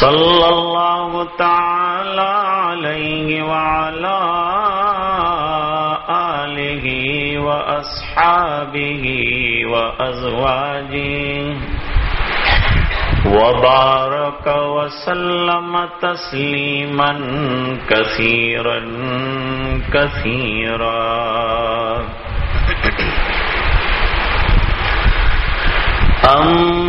صلى الله تعالى عليه وعلى آله وأصحابه وأزواجه وبارك وسلم تسليما كثيرا كثيرا أما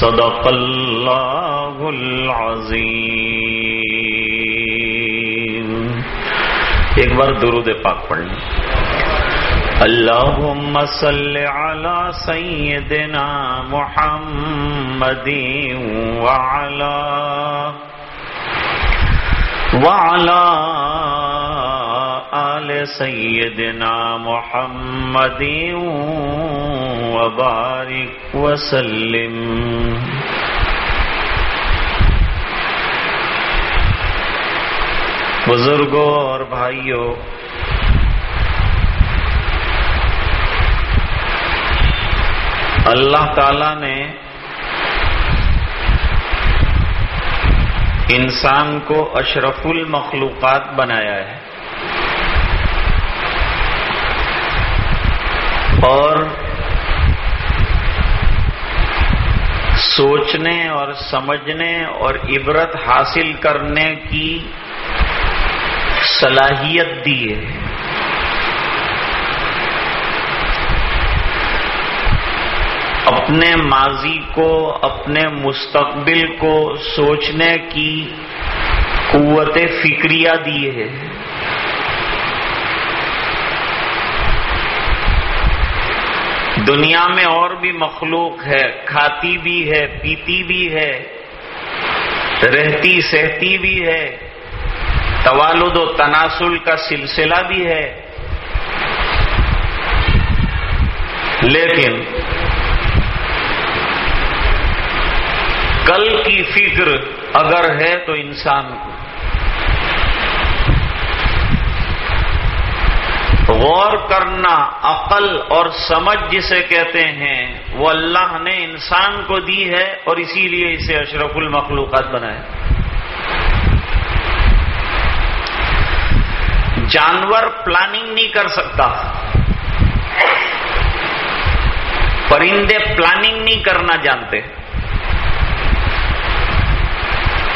صدق الله العظيم ایک بار درود پاک پڑھ لیں اللهم صل على سيدنا محمد وعلى وعلى سيدنا محمد وبارك وسلم۔ بزرگوں اور بھائیوں، اللہ تعالی نے انسان کو اشرف المخلوقات بنایا ہے۔ اور سوچنے اور سمجھنے اور عبرت حاصل کرنے کی صلاحیت دی ہے۔ اپنے ماضی کو، اپنے مستقبل کو سوچنے کی قوت فکریہ دی ہے۔ دنیا میں اور بھی مخلوق ہے، کھاتی بھی ہے، پیتی بھی ہے، رہتی سہتی بھی ہے، توالد و تناسل کا سلسلہ بھی ہے۔ لیکن کل کی فکر اگر ہے تو انسان کو غور کرنا عقل اور سمجھ جسے کہتے ہیں، وہ اللہ نے انسان کو دی ہے اور اسی لیے اسے اشرف المخلوقات بنایا۔ جانور پلاننگ نہیں کر سکتا۔ پرندے پلاننگ نہیں کرنا جانتے۔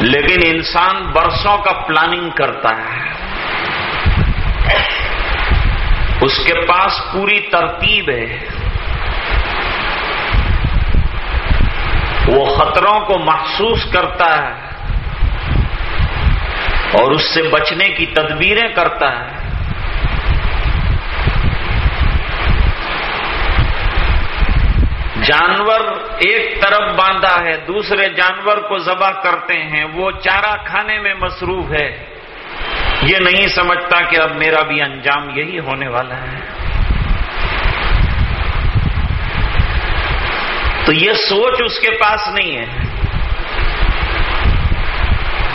لیکن انسان برسوں کا پلاننگ کرتا ہے۔ اس کے پاس پوری ترتیب ہے۔ وہ خطروں کو محسوس کرتا ہے اور اس سے بچنے کی تدبیریں کرتا ہے۔ جانور ایک طرف باندھا ہے، دوسرے جانور کو ذبح کرتے ہیں، وہ چارہ کھانے میں مصروف ہے۔ یہ نہیں سمجھتا کہ اب میرا بھی انجام یہی ہونے والا ہے۔ تو یہ سوچ اس کے پاس نہیں ہے۔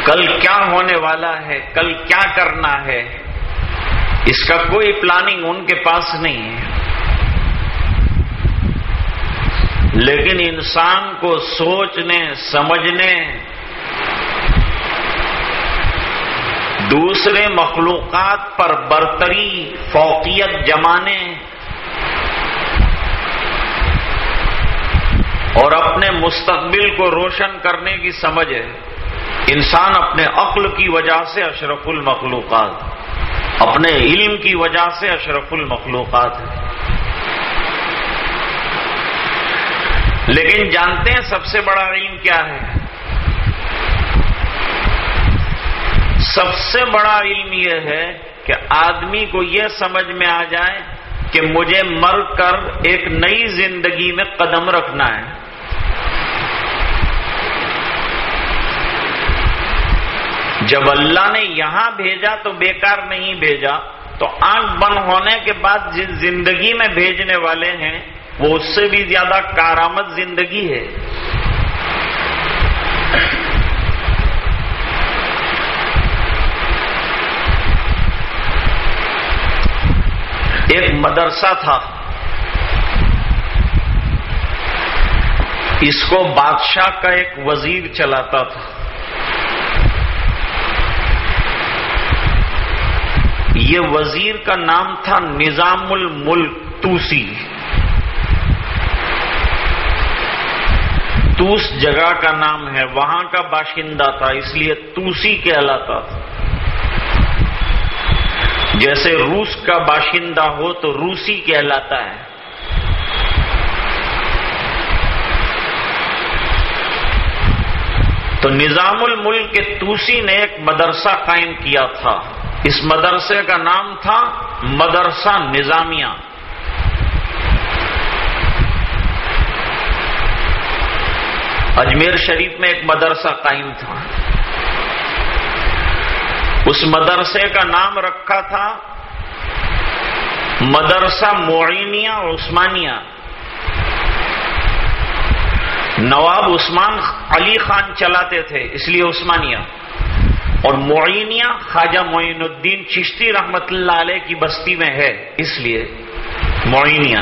کل کیا ہونے والا ہے، کل کیا کرنا ہے، اس کا کوئی پلاننگ ان کے پاس نہیں ہے۔ لیکن انسان کو سوچنے، سمجھنے دوسرے مخلوقات پر برتری فوقیت جمانے اور اپنے مستقبل کو روشن کرنے کی سمجھ ہے۔ انسان اپنے عقل کی وجہ سے اشرف المخلوقات، اپنے علم کی وجہ سے اشرف المخلوقات ہے لیکن جانتے ہیں سب سے بڑا علم کیا ہے؟ سب سے بڑا علم یہ ہے کہ آدمی کو یہ سمجھ میں آ جائے کہ مجھے مر کر ایک نئی زندگی میں قدم رکھنا ہے۔ جب اللہ نے یہاں بھیجا تو بیکار نہیں بھیجا، تو آنکھ بند ہونے کے بعد جس زندگی میں بھیجنے والے ہیں، وہ اس سے بھی زیادہ کارآمد زندگی ہے ایک مدرسہ تھا۔ اس کو بادشاہ کا ایک وزیر چلاتا تھا۔ یہ وزیر کا نام تھا نظام الملک توسی۔ توس جگہ کا نام ہے، وہاں کا باشندہ تھا، اس لیے توسی کہلاتا تھا۔ جیسے روس کا باشندہ ہو تو روسی کہلاتا ہے۔ تو نظام الملک کے توسی نے ایک مدرسہ قائم کیا تھا۔ اس مدرسے کا نام تھا مدرسہ نظامیہ۔ اجمیر شریف میں ایک مدرسہ قائم تھا۔ اس مدرسے کا نام رکھا تھا مدرسہ معینیہ اور عثمانیہ۔ نواب عثمان علی خان چلاتے تھے، اس لیے عثمانیہ۔ اور معینیا خواجہ معین الدین چشتی رحمت اللہ علیہ کی بستی میں ہے، اس لیے معینیا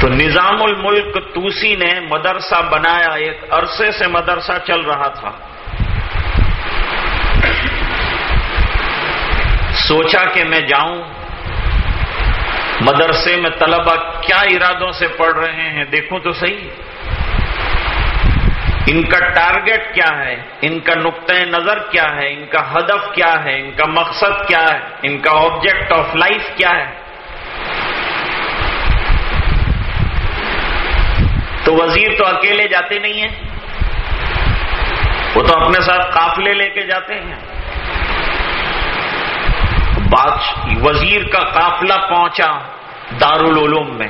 تو نظام الملک توسی نے مدرسہ بنایا، ایک عرصے سے مدرسہ چل رہا تھا۔ سوچا کہ میں جاؤں۔ مدرسے میں طلبہ کیا ارادوں سے پڑھ رہے ہیں، دیکھوں تو صحیح۔ ان کا ٹارگٹ کیا ہے؟ ان کا نقطۂ نظر کیا ہے؟ ان کا ہدف کیا ہے؟ ان کا مقصد کیا ہے؟ ان کا آبجیکٹ آف لائف کیا ہے؟ تو وزیر تو اکیلے جاتے نہیں ہیں۔ وہ تو اپنے ساتھ قافلے لے کے جاتے ہیں۔ وزیر کا قافلہ پہنچا دارالعلوم میں۔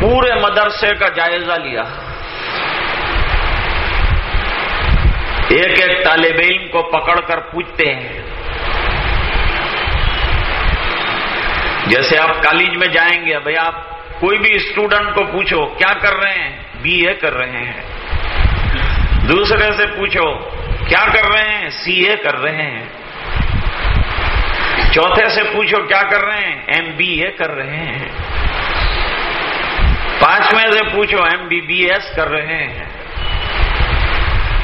پورے مدرسے کا جائزہ لیا۔ ایک ایک طالب علم کو پکڑ کر پوچھتے ہیں۔ جیسے آپ کالج میں جائیں گے، بھائی آپ کوئی بھی اسٹوڈنٹ کو پوچھو، کیا کر رہے ہیں؟ بی اے کر رہے ہیں۔ دوسرے سے پوچھو، کیا کر رہے ہیں؟ سی اے کر رہے ہیں۔ چوتھے سے پوچھو، کیا کر رہے ہیں؟ ایم بی اے کر رہے ہیں۔ پانچویں سے پوچھو ایم بی بی ایس کر رہے ہیں۔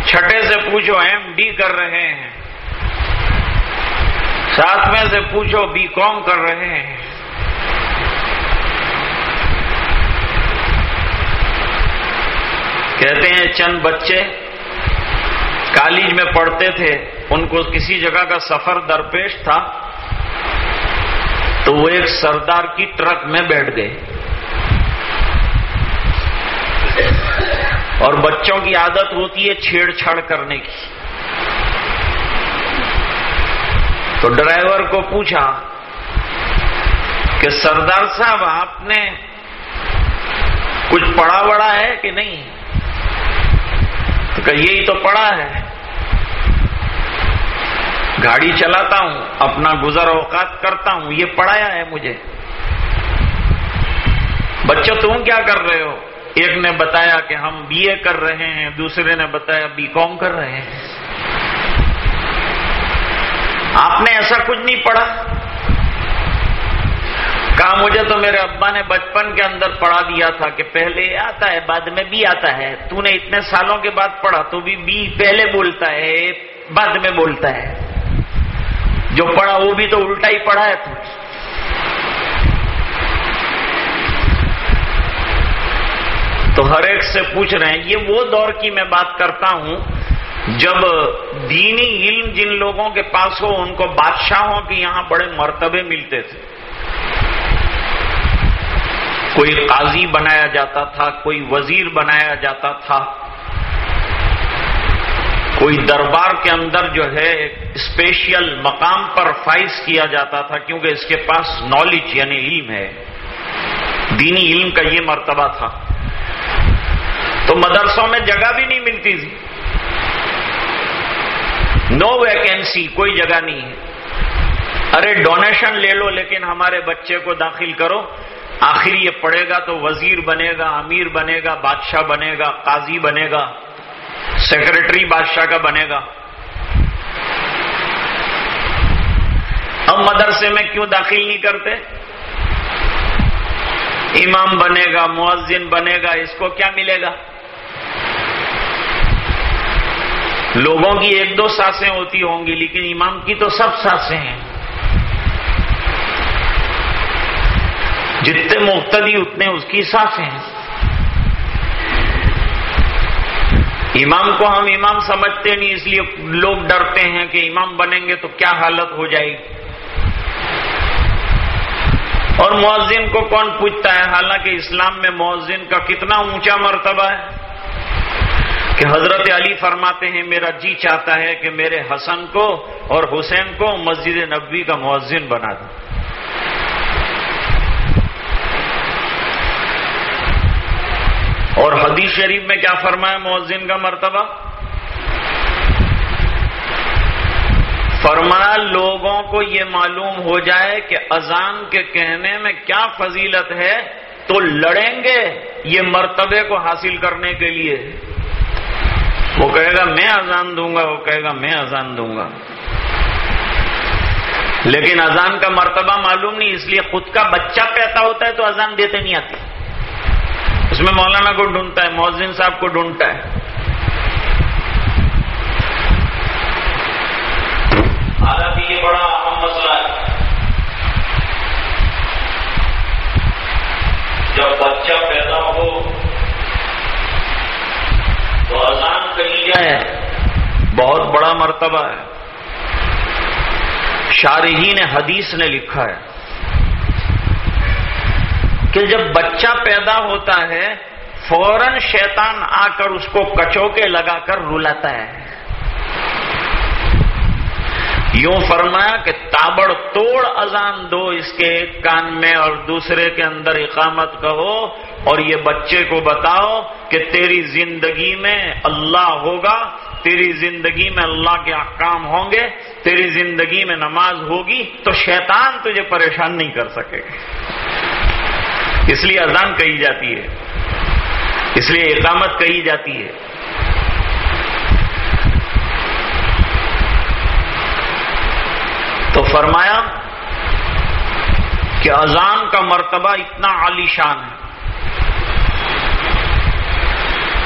چھٹے سے پوچھو ایم ڈی کر رہے ہیں۔ ساتویں سے پوچھو بی کام کر رہے ہیں۔ کہتے ہیں چند بچے کالج میں پڑھتے تھے، ان کو کسی جگہ کا سفر درپیش تھا، تو وہ ایک سردار کی ٹرک میں بیٹھ گئے۔ اور بچوں کی عادت ہوتی ہے چھیڑ چھاڑ کرنے کی۔ تو ڈرائیور کو پوچھا کہ سردار صاحب، آپ نے کچھ پڑا بڑا ہے کہ نہیں؟ کہ یہی تو پڑا ہے۔ گاڑی چلاتا ہوں، اپنا گزر اوقات کرتا ہوں، یہ پڑھایا ہے مجھے۔ بچوں، تم کیا کر رہے ہو؟ ایک نے بتایا کہ ہم بی اے کر رہے ہیں، دوسرے نے بتایا بی کام کر رہے ہیں۔ آپ نے ایسا کچھ نہیں پڑھا؟ کہا مجھے تو میرے ابا نے بچپن کے اندر پڑھا دیا تھا کہ پہلے آتا ہے، بعد میں بھی آتا ہے۔ تو نے اتنے سالوں کے بعد پڑھا تو بھی بی پہلے بولتا ہے، بعد میں بولتا ہے۔ جو پڑھا وہ بھی تو الٹا ہی پڑھا ہے۔ تو تو ہر ایک سے پوچھ رہے ہیں، یہ وہ دور کی میں بات کرتا ہوں، جب دینی علم جن لوگوں کے پاس ہو، ان کو بادشاہوں کے یہاں بڑے مرتبے ملتے تھے۔ کوئی قاضی بنایا جاتا تھا، کوئی وزیر بنایا جاتا تھا۔ کوئی دربار کے اندر جو ہے اسپیشل مقام پر فائز کیا جاتا تھا، کیونکہ اس کے پاس نالج یعنی علم ہے۔ دینی علم کا یہ مرتبہ تھا۔ تو مدرسوں میں جگہ بھی نہیں ملتی تھی۔ نو ویکینسی کوئی جگہ نہیں ہے۔ ارے ڈونیشن لے لو، لیکن ہمارے بچے کو داخل کرو۔ آخر یہ پڑھے گا تو وزیر بنے گا، امیر بنے گا، بادشاہ بنے گا، قاضی بنے گا، سیکرٹری بادشاہ کا بنے گا۔ اب مدرسے میں کیوں داخل نہیں کرتے؟ امام بنے گا، مؤذن بنے گا، اس کو کیا ملے گا؟ لوگوں کی ایک دو سانسیں ہوتی ہوں گی، لیکن امام کی تو سب سانسیں ہیں۔ جتنے مختدی اتنے اس کی سانسیں ہیں۔ امام کو ہم امام سمجھتے نہیں، اس لیے لوگ ڈرتے ہیں کہ امام بنیں گے تو کیا حالت ہو جائے گی۔ اور مؤذن کو کون پوچھتا ہے؟ حالانکہ اسلام میں مؤذن کا کتنا اونچا مرتبہ ہے۔ کہ حضرت علی فرماتے ہیں، میرا جی چاہتا ہے کہ میرے حسن کو اور حسین کو مسجد نبوی کا مؤذن بنا دوں۔ اور حدیث شریف میں کیا فرمایا؟ مؤذن کا مرتبہ؟ فرمایا، لوگوں کو یہ معلوم ہو جائے کہ اذان کے کہنے میں کیا فضیلت ہے، تو لڑیں گے یہ مرتبے کو حاصل کرنے کے لیے۔ وہ کہے گا، میں اذان دوں گا، وہ کہے گا، میں اذان دوں گا۔ لیکن اذان کا مرتبہ معلوم نہیں، اس لیے خود کا بچہ پیدا ہوتا ہے تو اذان دیتے نہیں آتی اس میں مولانا کو ڈھونڈتا ہے، مؤذن صاحب کو ڈھونڈتا ہے۔ حالانکہ یہ بڑا اہم مسئلہ ہے۔ جب بچہ پیدا ہو تو اذان کہی جائے، بہت بڑا مرتبہ ہے۔ شارحین حدیث نے لکھا ہے۔ کہ جب بچہ پیدا ہوتا ہے، فوراً شیطان آ کر اس کو کچوکے لگا کر رلاتا ہے۔ یوں فرمایا کہ تابڑ توڑ اذان دو اس کے ایک کان میں اور دوسرے کے اندر اقامت کہو اور یہ بچے کو بتاؤ کہ تیری زندگی میں اللہ ہوگا، تیری زندگی میں اللہ کے احکام ہوں گے، تیری زندگی میں نماز ہوگی تو شیطان تجھے پریشان نہیں کر سکے۔ اس لیے اذان کہی جاتی ہے۔ اس لیے اقامت کہی جاتی ہے۔ تو فرمایا کہ اذان کا مرتبہ اتنا عالی شان ہے۔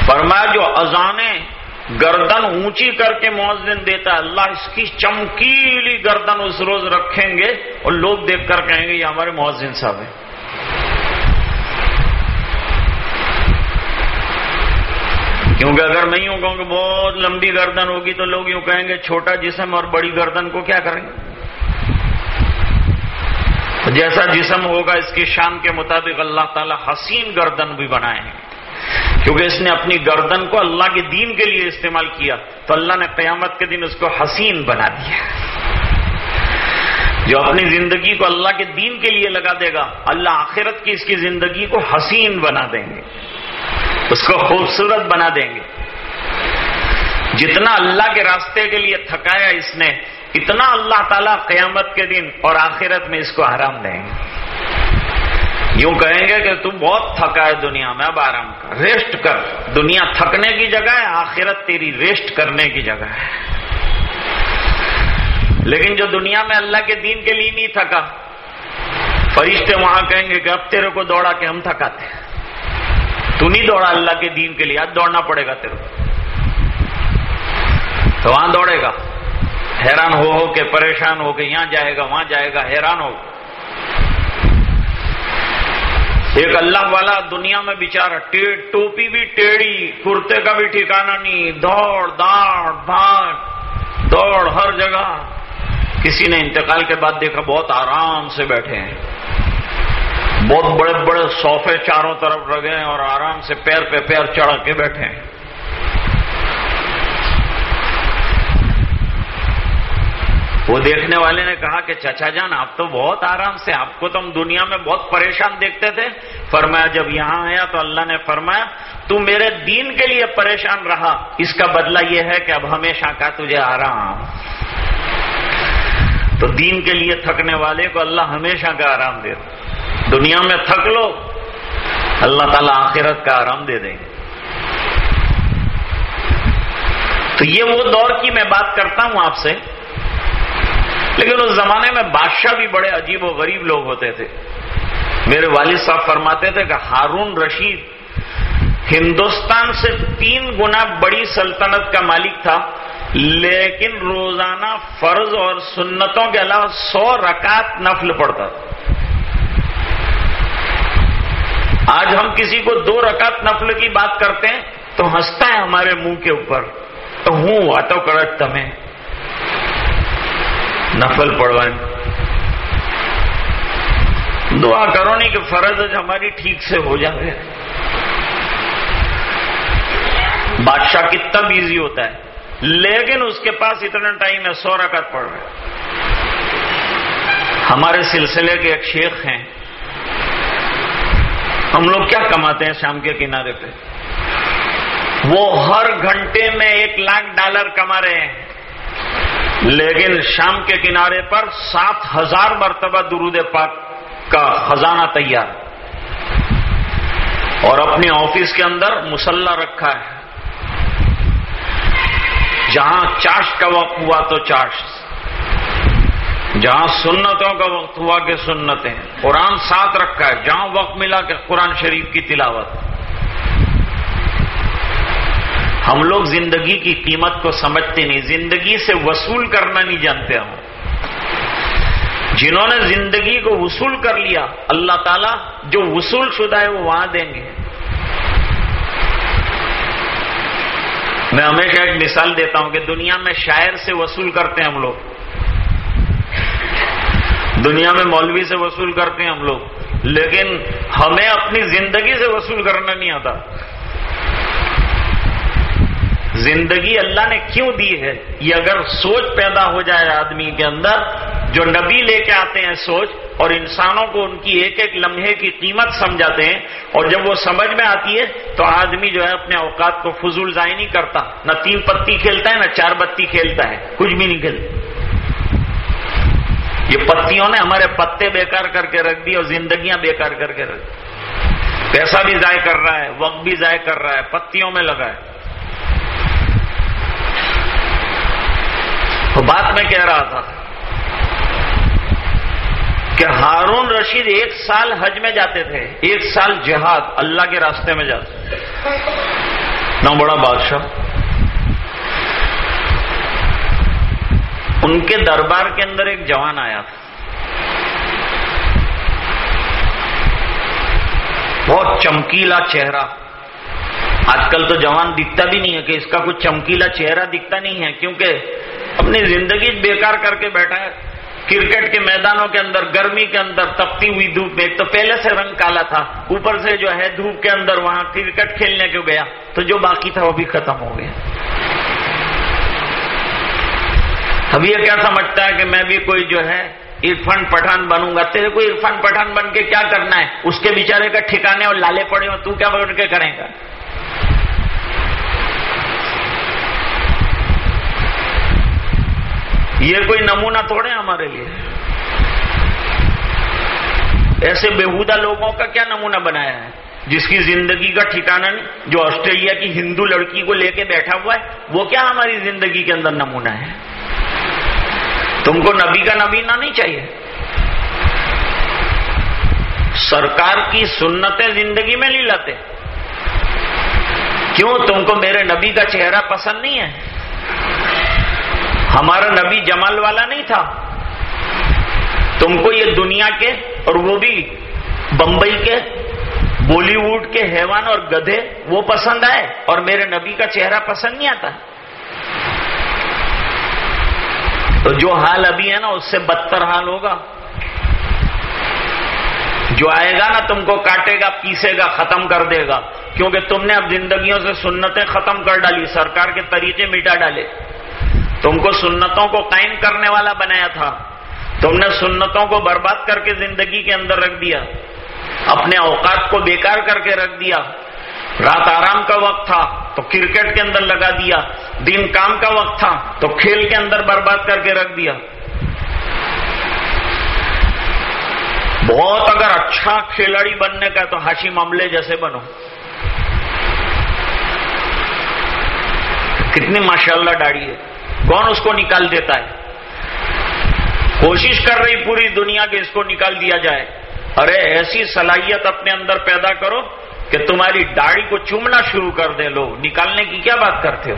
فرمایا جو اذانیں گردن اونچی کر کے مؤذن دیتا ہے، اللہ اس کی چمکیلی گردن اس روز رکھیں گے اور لوگ دیکھ کر کہیں گے، یہ ہمارے مؤذن صاحب ہیں۔ کیونکہ اگر میں یوں کہوں کہ بہت لمبی گردن ہوگی تو لوگ یوں کہیں گے چھوٹا جسم اور بڑی گردن کو کیا کریں گے؟ جیسا جسم ہوگا اس کی شان کے مطابق اللہ تعالی حسین گردن بھی بنائے ہیں۔ کیونکہ اس نے اپنی گردن کو اللہ کے دین کے لیے استعمال کیا تو اللہ نے قیامت کے دن اس کو حسین بنا دیا۔ جو اپنی زندگی کو اللہ کے دین کے لیے لگا دے گا، اللہ آخرت کی اس کی زندگی کو حسین بنا دیں گے۔ اس کو خوبصورت بنا دیں گے۔ جتنا اللہ کے راستے کے لیے تھکایا اس نے، اتنا اللہ تعالیٰ قیامت کے دن اور آخرت میں اس کو آرام دیں گے۔ یوں کہیں گے کہ تم بہت تھکا ہے دنیا میں، اب آرام کر، ریسٹ کر۔ دنیا تھکنے کی جگہ ہے، آخرت تیری ریسٹ کرنے کی جگہ ہے۔ لیکن جو دنیا میں اللہ کے دین کے لیے نہیں تھکا، فرشتے وہاں کہیں گے کہ اب تیرے کو دوڑا کے ہم تھکاتے ہیں۔ تو نہیں دوڑا اللہ کے دین کے لیے، آج دوڑنا پڑے گا تیرے تو وہاں دوڑے گا۔ حیران ہو ہو کے، پریشان ہو کے، یہاں جائے گا، وہاں جائے گا، حیران ہو۔ ایک اللہ والا دنیا میں بےچارا ٹوپی بھی ٹیڑھی، کرتے کا بھی ٹھکانا نہیں، دوڑ، داڑ، بھاگ، دوڑ ہر جگہ۔ کسی نے انتقال کے بعد دیکھا، بہت آرام سے بیٹھے ہیں۔ بہت بڑے بڑے صوفے چاروں طرف رگے ہیں اور آرام سے پیر پہ پیر چڑھ کے بیٹھے ہیں۔ وہ دیکھنے والے نے کہا کہ چچا جان، آپ تو بہت آرام سے، آپ کو تو ہم دنیا میں بہت پریشان دیکھتے تھے۔ فرمایا، جب یہاں آیا تو اللہ نے فرمایا، تو میرے دین کے لیے پریشان رہا۔ اس کا بدلہ یہ ہے کہ اب ہمیشہ کا تجھے آرام۔ تو دین کے لیے تھکنے والے کو اللہ ہمیشہ کا آرام دے دنیا میں تھک لو، اللہ تعالیٰ آخرت کا آرام دے دیں گے۔ تو یہ وہ دور کی میں بات کرتا ہوں آپ سے۔ لیکن اس زمانے میں بادشاہ بھی بڑے عجیب و غریب لوگ ہوتے تھے۔ میرے والد صاحب فرماتے تھے کہ ہارون رشید ہندوستان سے تین گنا بڑی سلطنت کا مالک تھا، لیکن روزانہ فرض اور سنتوں کے علاوہ سو رکعت نفل پڑتا تھا۔ آج ہم کسی کو دو رکعت نفل کی بات کرتے ہیں تو ہنستا ہے ہمارے منہ کے اوپر تو ہوں آٹو کرٹ تمہیں۔ نفل پڑوائیں دعا کرو نہیں کہ فرض ہماری ٹھیک سے ہو جائے بادشاہ کتنا بیزی ہوتا ہے۔ لیکن اس کے پاس اتنا ٹائم ہے، سو رکعت پڑ رہے ہمارے سلسلے کے ایک شیخ ہیں۔ ہم لوگ کیا کماتے ہیں شام کے کنارے پہ؟ وہ ہر گھنٹے میں ایک لاکھ ڈالر کما رہے ہیں۔ لیکن شام کے کنارے پر سات ہزار مرتبہ درود پاک کا خزانہ تیار۔ اور اپنے آفس کے اندر مسلح رکھا ہے۔ جہاں چاش کا وقت ہوا تو چاش جہاں سنتوں کا وقت ہوا کہ سنتیں قرآن ساتھ رکھا ہے، جہاں وقت ملا کہ قرآن شریف کی تلاوت۔ ہم لوگ زندگی کی قیمت کو سمجھتے نہیں، زندگی سے وصول کرنا نہیں جانتے ہم۔ جنہوں نے زندگی کو وصول کر لیا، اللہ تعالیٰ جو وصول شدہ ہے وہ وہاں دیں گے۔ میں ہمیشہ ایک مثال دیتا ہوں کہ دنیا میں شاعر سے وصول کرتے ہیں ہم لوگ۔ دنیا میں مولوی سے وصول کرتے ہیں ہم لوگ، لیکن ہمیں اپنی زندگی سے وصول کرنا نہیں آتا۔ زندگی اللہ نے کیوں دی ہے؟ یہ اگر سوچ پیدا ہو جائے آدمی کے اندر، جو نبی لے کے آتے ہیں سوچ، اور انسانوں کو ان کی ایک ایک لمحے کی قیمت سمجھاتے ہیں، اور جب وہ سمجھ میں آتی ہے، تو آدمی جو ہے اپنے اوقات کو فضول ضائع نہیں کرتا، نہ تین پتی کھیلتا ہے، نہ چار بتی کھیلتا ہے، کچھ بھی نہیں کھیلتا۔ یہ پتیوں نے ہمارے پتے بیکار کر کے رکھ دی اور زندگیاں بیکار کر کے رکھ دی۔ پیسہ بھی ضائع کر رہا ہے، وقت بھی ضائع کر رہا ہے، پتیوں میں لگا ہے۔ تو بات میں کہہ رہا تھا کہ ہارون رشید ایک سال حج میں جاتے تھے، ایک سال جہاد، اللہ کے راستے میں جاتے تھے۔ نہ بڑا بادشاہ۔ ان کے دربار کے اندر ایک جوان آیا تھا۔ بہت چمکیلا چہرہ۔ آج کل تو جوان دکھتا بھی نہیں ہے کہ اس کا کچھ چمکیلا چہرہ دکھتا نہیں ہے، کیونکہ اپنی زندگی بیکار کر کے بیٹھا ہے۔ کرکٹ کے میدانوں کے اندر، گرمی کے اندر، تپتی ہوئی دھوپ میں، ایک تو پہلے سے رنگ کالا تھا، اوپر سے جو ہے دھوپ کے اندر وہاں کرکٹ کھیلنے کو گیا؟ تو جو باقی تھا وہ بھی ختم ہو گیا۔ اب یہ کیا سمجھتا ہے کہ میں بھی کوئی جو ہے عرفان پٹھان بنوں گا؟ تیرے کو عرفان پٹھان بن کے کیا کرنا ہے؟ اس کے بیچارے کا ٹھکانے اور لالے پڑے ہو تو کیا بن کے کریں گا؟ یہ کوئی نمونہ تھوڑے ہمارے لیے؟ ایسے بےحودہ لوگوں کا کیا نمونہ بنایا ہے؟ جس کی زندگی کا ٹھکانا نہیں، جو آسٹریلیا کی ہندو لڑکی کو لے کے بیٹھا ہوا ہے، وہ کیا ہماری زندگی کے اندر نمونہ ہے؟ تم کو نبی کا نبی نہ نہیں چاہیے۔ سرکار کی سنتیں زندگی میں نہیں لاتے۔ کیوں؟ تم کو میرے نبی کا چہرہ پسند نہیں ہے۔ ہمارا نبی جمال والا نہیں تھا۔ تم کو یہ دنیا کے اور وہ بھی بمبئی کے بولی ووڈ کے حیوان اور گدھے وہ پسند آئے اور میرے نبی کا چہرہ پسند نہیں آتا۔ تو جو حال ابھی ہے نا، اس سے بدتر حال ہوگا۔ جو آئے گا نا، تم کو کاٹے گا، پیسے گا، ختم کر دے گا۔ کیونکہ تم نے اب زندگیوں سے سنتیں ختم کر ڈالی، سرکار کے طریقے مٹا ڈالے۔ تم کو سنتوں کو قائم کرنے والا بنایا تھا۔ تم نے سنتوں کو برباد کر کے زندگی کے اندر رکھ دیا۔ اپنے اوقات کو بیکار کر کے رکھ دیا۔ رات آرام کا وقت تھا تو کرکٹ کے اندر لگا دیا دن کام کا وقت تھا تو کھیل کے اندر برباد کر کے رکھ دیا۔ بہت اگر اچھا کھلاڑی بننے کا تو ہاشی معاملے جیسے بنو۔ کتنی ماشاءاللہ ڈاڑی ہے۔ کون اس کو نکال دیتا ہے؟ کوشش کر رہی پوری دنیا کے اس کو نکال دیا جائے۔ ارے ایسی صلاحیت اپنے اندر پیدا کرو کہ تمہاری داڑھی کو چومنا شروع کر دے لوگ۔ نکالنے کی کیا بات کرتے ہو؟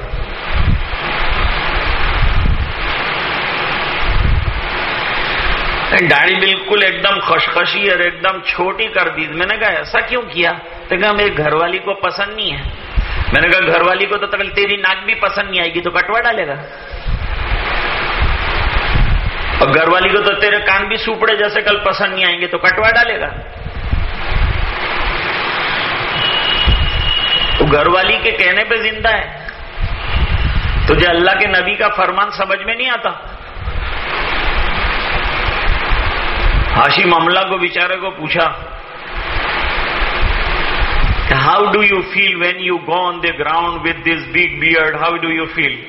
داڑھی بالکل ایک دم خشخشی اور ایک دم چھوٹی کر دی۔ میں نے کہا، ایسا کیوں کیا؟ تو کہا میری گھر والی کو پسند نہیں ہے۔ میں نے کہا، گھر والی کو تو تیری ناک بھی پسند نہیں آئے گی، تو کٹوا ڈالے گا۔ اور گھر والی کو تو تیرے کان بھی سوپڑے جیسے کل پسند نہیں آئیں گے، تو کٹوا ڈالے گا۔ تو گھر والی کے کہنے پہ زندہ ہے۔ تجھے اللہ کے نبی کا فرمان سمجھ میں نہیں آتا۔ ہاشی معاملہ کو، بیچارے کو پوچھا how do you feel when you go on the ground with this big beard how do you feel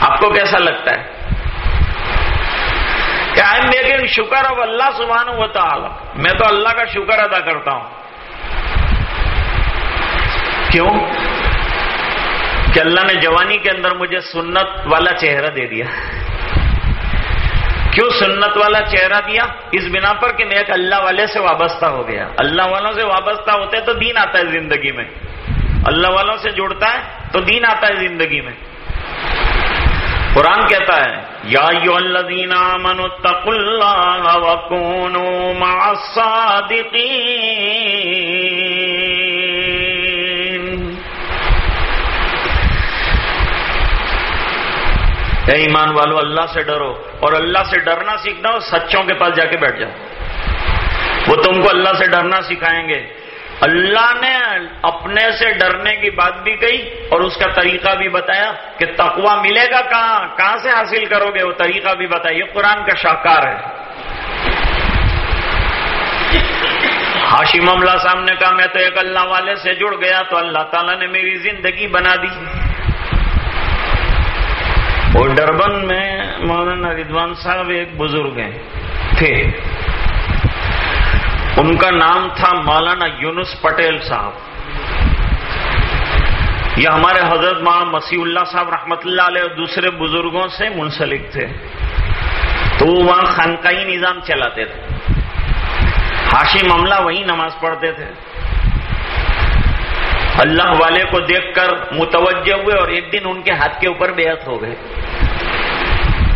آپ کو کیسا لگتا ہے؟ کہ آئی ایم میکنگ شکر اب اللہ سبحانہ و تعالی میں تو اللہ کا شکر ادا کرتا ہوں۔ کیوں؟ کہ اللہ نے جوانی کے اندر مجھے سنت والا چہرہ دے دیا۔ کیوں سنت والا چہرہ دیا؟ اس بنا پر کہ میں ایک اللہ والے سے وابستہ ہو گیا۔ اللہ والوں سے وابستہ ہوتے تو دین آتا ہے زندگی میں۔ اللہ والوں سے جڑتا ہے تو دین آتا ہے زندگی میں۔ قرآن کہتا ہے، یا الذین آمنوا اتقوا اللہ وکونوا مع الصادقین۔ اے ایمان والو، اللہ سے ڈرو اور اللہ سے ڈرنا سیکھنا ہو سچوں کے پاس جا کے بیٹھ جاؤ۔ وہ تم کو اللہ سے ڈرنا سکھائیں گے۔ اللہ نے اپنے سے ڈرنے کی بات بھی کہی اور اس کا طریقہ بھی بتایا کہ تقوا ملے گا کہاں کہاں سے حاصل کرو گے؟ وہ طریقہ بھی بتایا۔ یہ قرآن کا شاہکار ہے۔ ہاشم اللہ صاحب نے کہا، میں تو ایک اللہ والے سے جڑ گیا تو اللہ تعالیٰ نے میری زندگی بنا دی۔ وہ ڈربن میں مولانا ردوان صاحب ایک بزرگ ہیں، تھے۔ ان کا نام تھا مولانا یونس پٹیل صاحب۔ یہ ہمارے حضرت ماں مسیح اللہ صاحب رحمت اللہ علیہ اور دوسرے بزرگوں سے منسلک تھے۔ تو وہ وہاں خانقاہی نظام چلاتے تھے۔ ہاشی معاملہ وہی نماز پڑھتے تھے۔ اللہ والے کو دیکھ کر متوجہ ہوئے اور ایک دن ان کے ہاتھ کے اوپر بیعت ہو گئے۔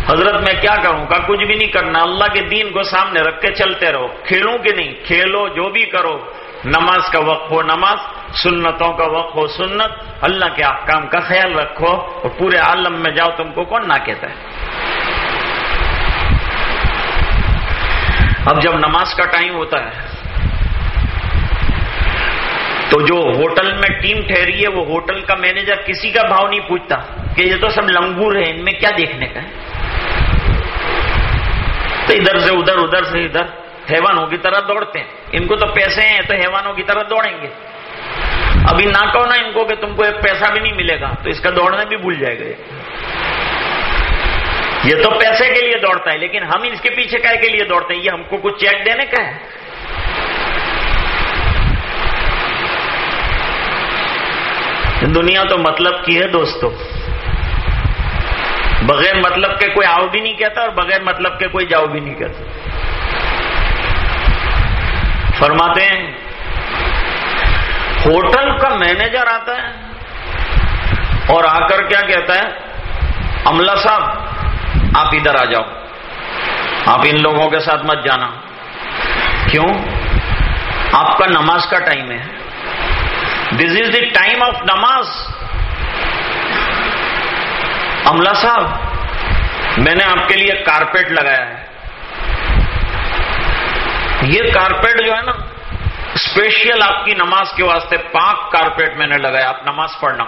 حضرت میں کیا کروں کا کچھ بھی نہیں کرنا۔ اللہ کے دین کو سامنے رکھ کے چلتے رہو۔ کھیلوں کہ نہیں، کھیلو جو بھی کرو۔ نماز کا وقت ہو نماز، سنتوں کا وقت ہو سنت۔ اللہ کے احکام کا خیال رکھو اور پورے عالم میں جاؤ۔ تم کو کون نہ کہتا ہے؟ اب جب نماز کا ٹائم ہوتا ہے تو جو ہوٹل میں ٹیم ٹھہری ہے، وہ ہوٹل کا مینیجر کسی کا بھاؤ نہیں پوچھتا کہ یہ تو سب لنگور ہے ان میں کیا دیکھنے کا ہے؟ تو ادھر سے ادھر ادھر سے ادھر، حیوانوں کی طرح دوڑتے ہیں۔ ان کو تو پیسے ہیں، تو حیوانوں کی طرح دوڑیں گے۔ ابھی نہ کہو نا ان کو کہ تم کو ایک پیسہ بھی نہیں ملے گا، تو اس کا دوڑنا بھی بھول جائے گا۔ یہ تو پیسے کے لیے دوڑتا ہے، لیکن ہم اس کے پیچھے کہے کے لیے دوڑتے ہیں، یہ ہم کو کچھ چیک دینے کا ہے؟ دنیا تو مطلب کی ہے دوستوں بغیر مطلب کے کوئی آؤ بھی نہیں کہتا اور بغیر مطلب کے کوئی جاؤ بھی نہیں کہتا۔ فرماتے ہیں، ہوٹل کا مینیجر آتا ہے اور آ کر کیا کہتا ہے، املا صاحب، آپ ادھر آ جاؤ۔ آپ ان لوگوں کے ساتھ مت جانا۔ کیوں؟ آپ کا نماز کا ٹائم ہے۔ دس از دی ٹائم آف نماز املا صاحب میں نے آپ کے لیے کارپیٹ لگایا ہے یہ کارپیٹ جو ہے نا اسپیشل آپ کی نماز کے واسطے پاک کارپیٹ میں نے لگایا آپ نماز پڑھنا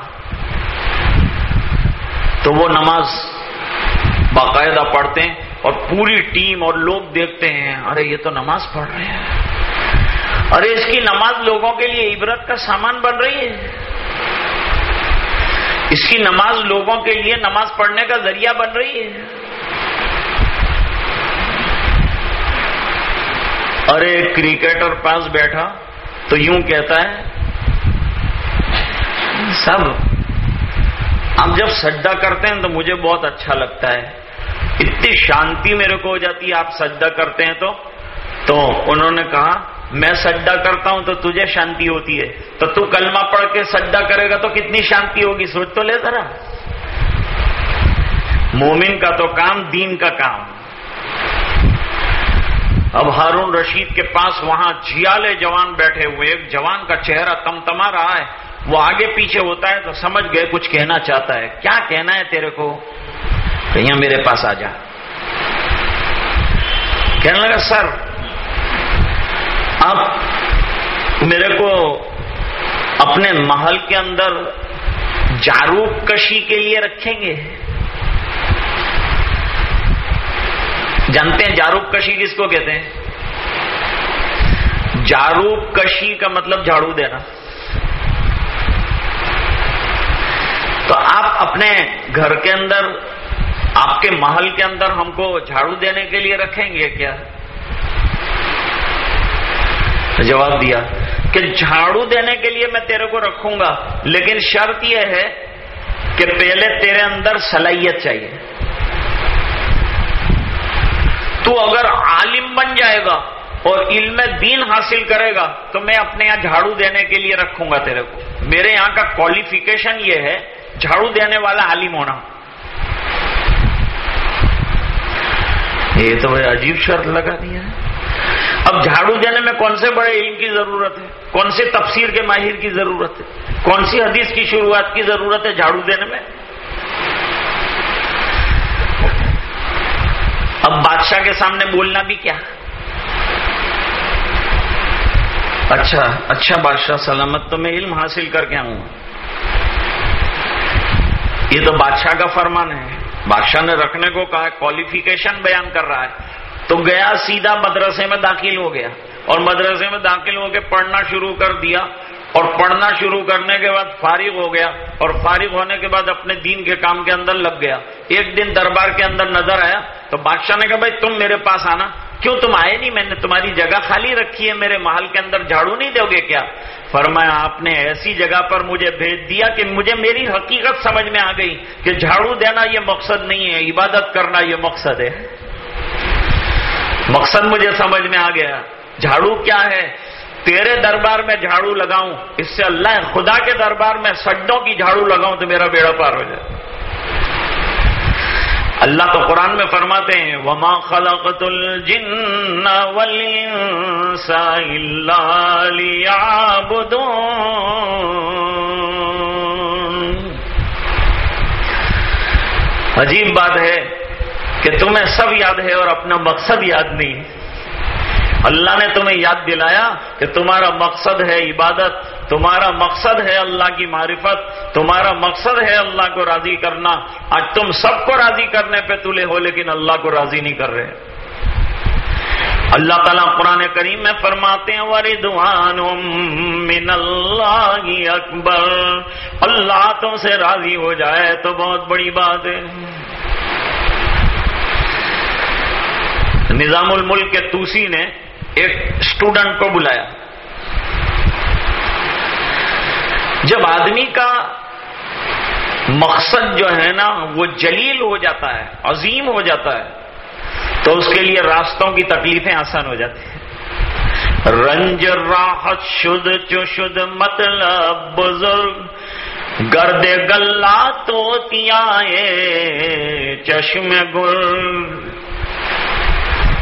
تو وہ نماز باقاعدہ پڑھتے ہیں اور پوری ٹیم اور لوگ دیکھتے ہیں ارے یہ تو نماز پڑھ رہے ہیں ارے اس کی نماز لوگوں کے لیے عبرت کا سامان بن رہی ہے۔ اس کی نماز لوگوں کے لیے نماز پڑھنے کا ذریعہ بن رہی ہے۔ ارے کرکٹر پاس بیٹھا تو یوں کہتا ہے، سب آپ جب سجدہ کرتے ہیں تو مجھے بہت اچھا لگتا ہے۔ اتنی شانتی میرے کو ہو جاتی ہے، آپ سجدہ کرتے ہیں تو؟ تو انہوں نے کہا میں سجدہ کرتا ہوں تو تجھے شانتی ہوتی ہے تو تو کلمہ پڑھ کے سجدہ کرے گا تو کتنی شانتی ہوگی؟ سوچ تو لے ذرا۔ مومن کا تو کام دین کا کام۔ اب ہارون رشید کے پاس وہاں جیالے جوان بیٹھے ہوئے، ایک جوان کا چہرہ تم تما رہا ہے۔ وہ آگے پیچھے ہوتا ہے تو سمجھ گئے کچھ کہنا چاہتا ہے۔ کیا کہنا ہے تیرے کو؟ یہاں میرے پاس آ جا۔ کہنے لگا، سر آپ میرے کو اپنے محل کے اندر جاروب کشی کے لیے رکھیں گے۔ جانتے ہیں جاروب کشی کس کو کہتے ہیں؟ جاروب کشی کا مطلب جھاڑو دینا۔ تو آپ اپنے گھر کے اندر، آپ کے محل کے اندر ہم کو جھاڑو دینے کے لیے رکھیں گے کیا؟ جواب دیا کہ جھاڑو دینے کے لیے میں تیرے کو رکھوں گا، لیکن شرط یہ ہے کہ پہلے تیرے اندر صلاحیت چاہیے۔ تو اگر عالم بن جائے گا اور علم دین حاصل کرے گا، تو میں اپنے یہاں جھاڑو دینے کے لیے رکھوں گا تیرے کو۔ میرے یہاں کا کوالیفیکیشن یہ ہے، جھاڑو دینے والا عالم ہونا۔ یہ تو عجیب شرط لگا دیا ہے۔ اب جھاڑو دینے میں کون سے بڑے علم کی ضرورت ہے؟ کون سے تفسیر کے ماہر کی ضرورت ہے؟ کون سی حدیث کی شروعات کی ضرورت ہے جھاڑو دینے میں؟ اب بادشاہ کے سامنے بولنا بھی کیا؟ اچھا اچھا بادشاہ، سلامت تو میں علم حاصل کر کے آؤں۔ یہ تو بادشاہ کا فرمان ہے۔ بادشاہ نے رکھنے کو کہا کوالیفیکیشن بیان کر رہا ہے۔ تو گیا سیدھا مدرسے میں داخل ہو گیا اور مدرسے میں داخل ہو کے پڑھنا شروع کر دیا اور پڑھنا شروع کرنے کے بعد فارغ ہو گیا اور فارغ ہونے کے بعد اپنے دین کے کام کے اندر لگ گیا ایک دن دربار کے اندر نظر آیا تو بادشاہ نے کہا، بھائی، تم میرے پاس آنا۔ کیوں تم آئے نہیں؟ میں نے تمہاری جگہ خالی رکھی ہے، میرے محل کے اندر جھاڑو نہیں دو گے کیا؟ فرمایا، آپ نے ایسی جگہ پر مجھے بھیج دیا کہ مجھے میری حقیقت سمجھ میں آ گئی کہ جھاڑو دینا یہ مقصد نہیں ہے، عبادت کرنا یہ مقصد ہے۔ مقصد مجھے سمجھ میں آ گیا۔ جھاڑو کیا ہے؟ تیرے دربار میں جھاڑو لگاؤں، اس سے اللہ خدا کے دربار میں سڈوں کی جھاڑو لگاؤں تو میرا بیڑا پار ہو جائے۔ اللہ تو قرآن میں فرماتے ہیں، وما خلقت الجن والانس الا ليعبدون۔ عجیب بات ہے۔ کہ تمہیں سب یاد ہے اور اپنا مقصد یاد نہیں اللہ نے تمہیں یاد دلایا کہ تمہارا مقصد ہے عبادت، تمہارا مقصد ہے اللہ کی معرفت، تمہارا مقصد ہے اللہ کو راضی کرنا۔ آج تم سب کو راضی کرنے پہ تلے ہو لیکن اللہ کو راضی نہیں کر رہے۔ اللہ تعالیٰ قرآن کریم میں فرماتے ہیں وردوان من اللہ اکبر اللہ تم سے راضی ہو جائے تو بہت بڑی بات ہے۔ نظام الملک کے توسی نے ایک اسٹوڈنٹ کو بلایا۔ جب آدمی کا مقصد جو ہے نا، وہ جلیل ہو جاتا ہے، عظیم ہو جاتا ہے، تو اس کے لیے راستوں کی تکلیفیں آسان ہو جاتی ہیں۔ رنج راحت شد چو شد مطلب بزرگ، گرد گلا تو چشم گل۔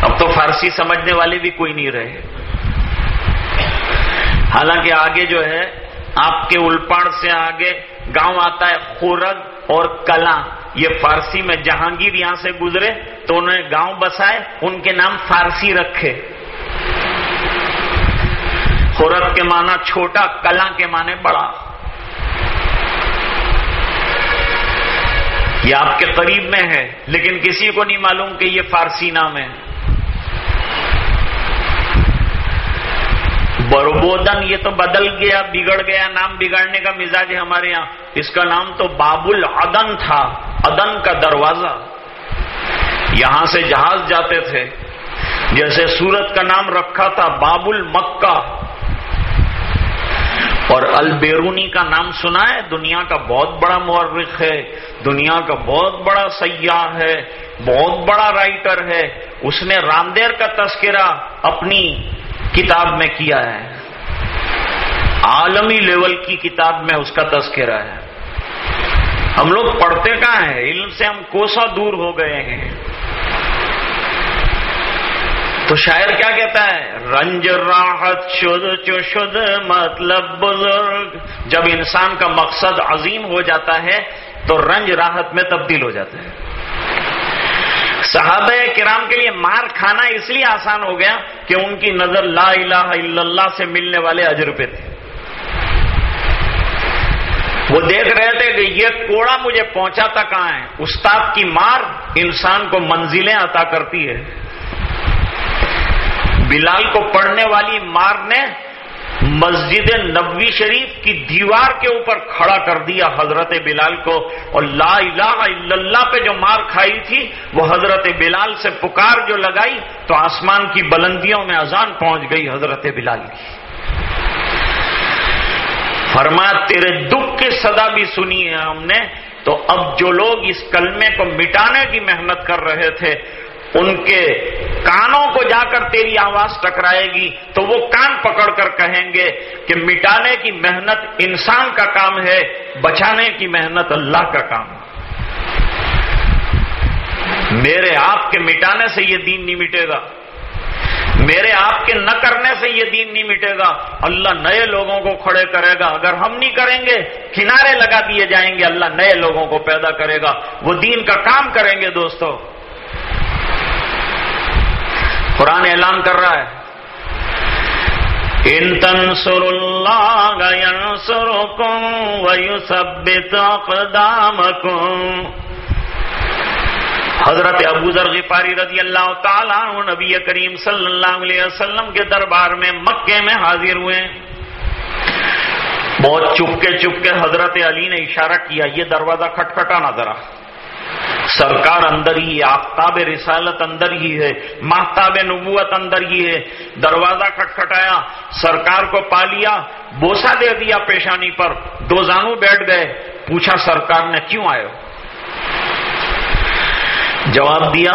اب تو فارسی سمجھنے والے بھی کوئی نہیں رہے حالانکہ آگے جو ہے، آپ کے الپاڑ سے آگے گاؤں آتا ہے خورگ اور کلا۔ یہ فارسی میں جہانگیر یہاں سے گزرے تو انہوں نے گاؤں بسائے، ان کے نام فارسی رکھے۔ خورت کے معنی چھوٹا، کلا کے معنی بڑا۔ یہ آپ کے قریب میں ہے، لیکن کسی کو نہیں معلوم کہ یہ فارسی نام ہے۔ بربودن، یہ تو بدل گیا، بگڑ گیا، نام بگڑنے کا مزاج ہے ہمارے یہاں۔ اس کا نام تو باب العدن تھا ادن کا دروازہ۔ یہاں سے جہاز جاتے تھے۔ جیسے سورت کا نام رکھا تھا باب المکہ اور البیرونی کا نام سنا ہے، دنیا کا بہت بڑا مورخ ہے، دنیا کا بہت بڑا سیاح ہے، بہت بڑا رائٹر ہے۔ اس نے رامدیر کا تذکرہ اپنی کتاب میں کیا ہے۔ عالمی لیول کی کتاب میں اس کا تذکرہ ہے۔ ہم لوگ پڑھتے کہاں ہیں؟ علم سے ہم کوسا دور ہو گئے ہیں۔ تو شاعر کیا کہتا ہے؟ رنج راحت شد چو شد مطلب بزرگ۔ جب انسان کا مقصد عظیم ہو جاتا ہے، تو رنج راحت میں تبدیل ہو جاتا ہے۔ صحابہ کرام کے لیے مار کھانا اس لیے آسان ہو گیا کہ ان کی نظر لا الہ الا اللہ سے ملنے والے اجر پہ تھے وہ دیکھ رہے تھے کہ یہ کوڑا مجھے پہنچاتا کہاں ہے؟ استاد کی مار انسان کو منزلیں عطا کرتی ہے۔ بلال کو پڑھنے والی مار نے مسجد نبوی شریف کی دیوار کے اوپر کھڑا کر دیا حضرت بلال کو اور لا الہ الا اللہ پہ جو مار کھائی تھی، وہ حضرت بلال سے پکار جو لگائی تو آسمان کی بلندیوں میں اذان پہنچ گئی حضرت بلال کی۔ فرمایا تیرے دکھ کی صدا بھی سنی ہے ہم نے۔ تو اب جو لوگ اس کلمے کو مٹانے کی محنت کر رہے تھے ان کے کانوں کو جا کر تیری آواز ٹکرائے گی تو وہ کان پکڑ کر کہیں گے کہ مٹانے کی محنت انسان کا کام ہے، بچانے کی محنت اللہ کا کام ہے۔ میرے آپ کے مٹانے سے یہ دین نہیں مٹے گا۔ میرے آپ کے نہ کرنے سے یہ دین نہیں مٹے گا۔ اللہ نئے لوگوں کو کھڑے کرے گا۔ اگر ہم نہیں کریں گے، کنارے لگا دیے جائیں گے۔ اللہ نئے لوگوں کو پیدا کرے گا۔ وہ دین کا کام کریں گے دوستو۔ قرآن اعلان کر رہا ہے۔ ان تنصر اللہ ينصركم ويثبت اقدامكم حضرت ابو ذر غفاری رضی اللہ تعالیٰ نبی کریم صلی اللہ علیہ وسلم کے دربار میں مکے میں حاضر ہوئے۔ بہت چپکے چپکے حضرت علی نے اشارہ کیا، یہ دروازہ کھٹکھٹانا ذرا۔ سرکار اندر ہی ہے، آفتاب رسالت اندر ہی ہے محتاب نبوت اندر ہی ہے۔ دروازہ کھٹکھٹایا، سرکار کو پا لیا بوسا دے دیا پیشانی پر۔ دو زانو بیٹھ گئے، پوچھا سرکار نے کیوں آئے جواب دیا،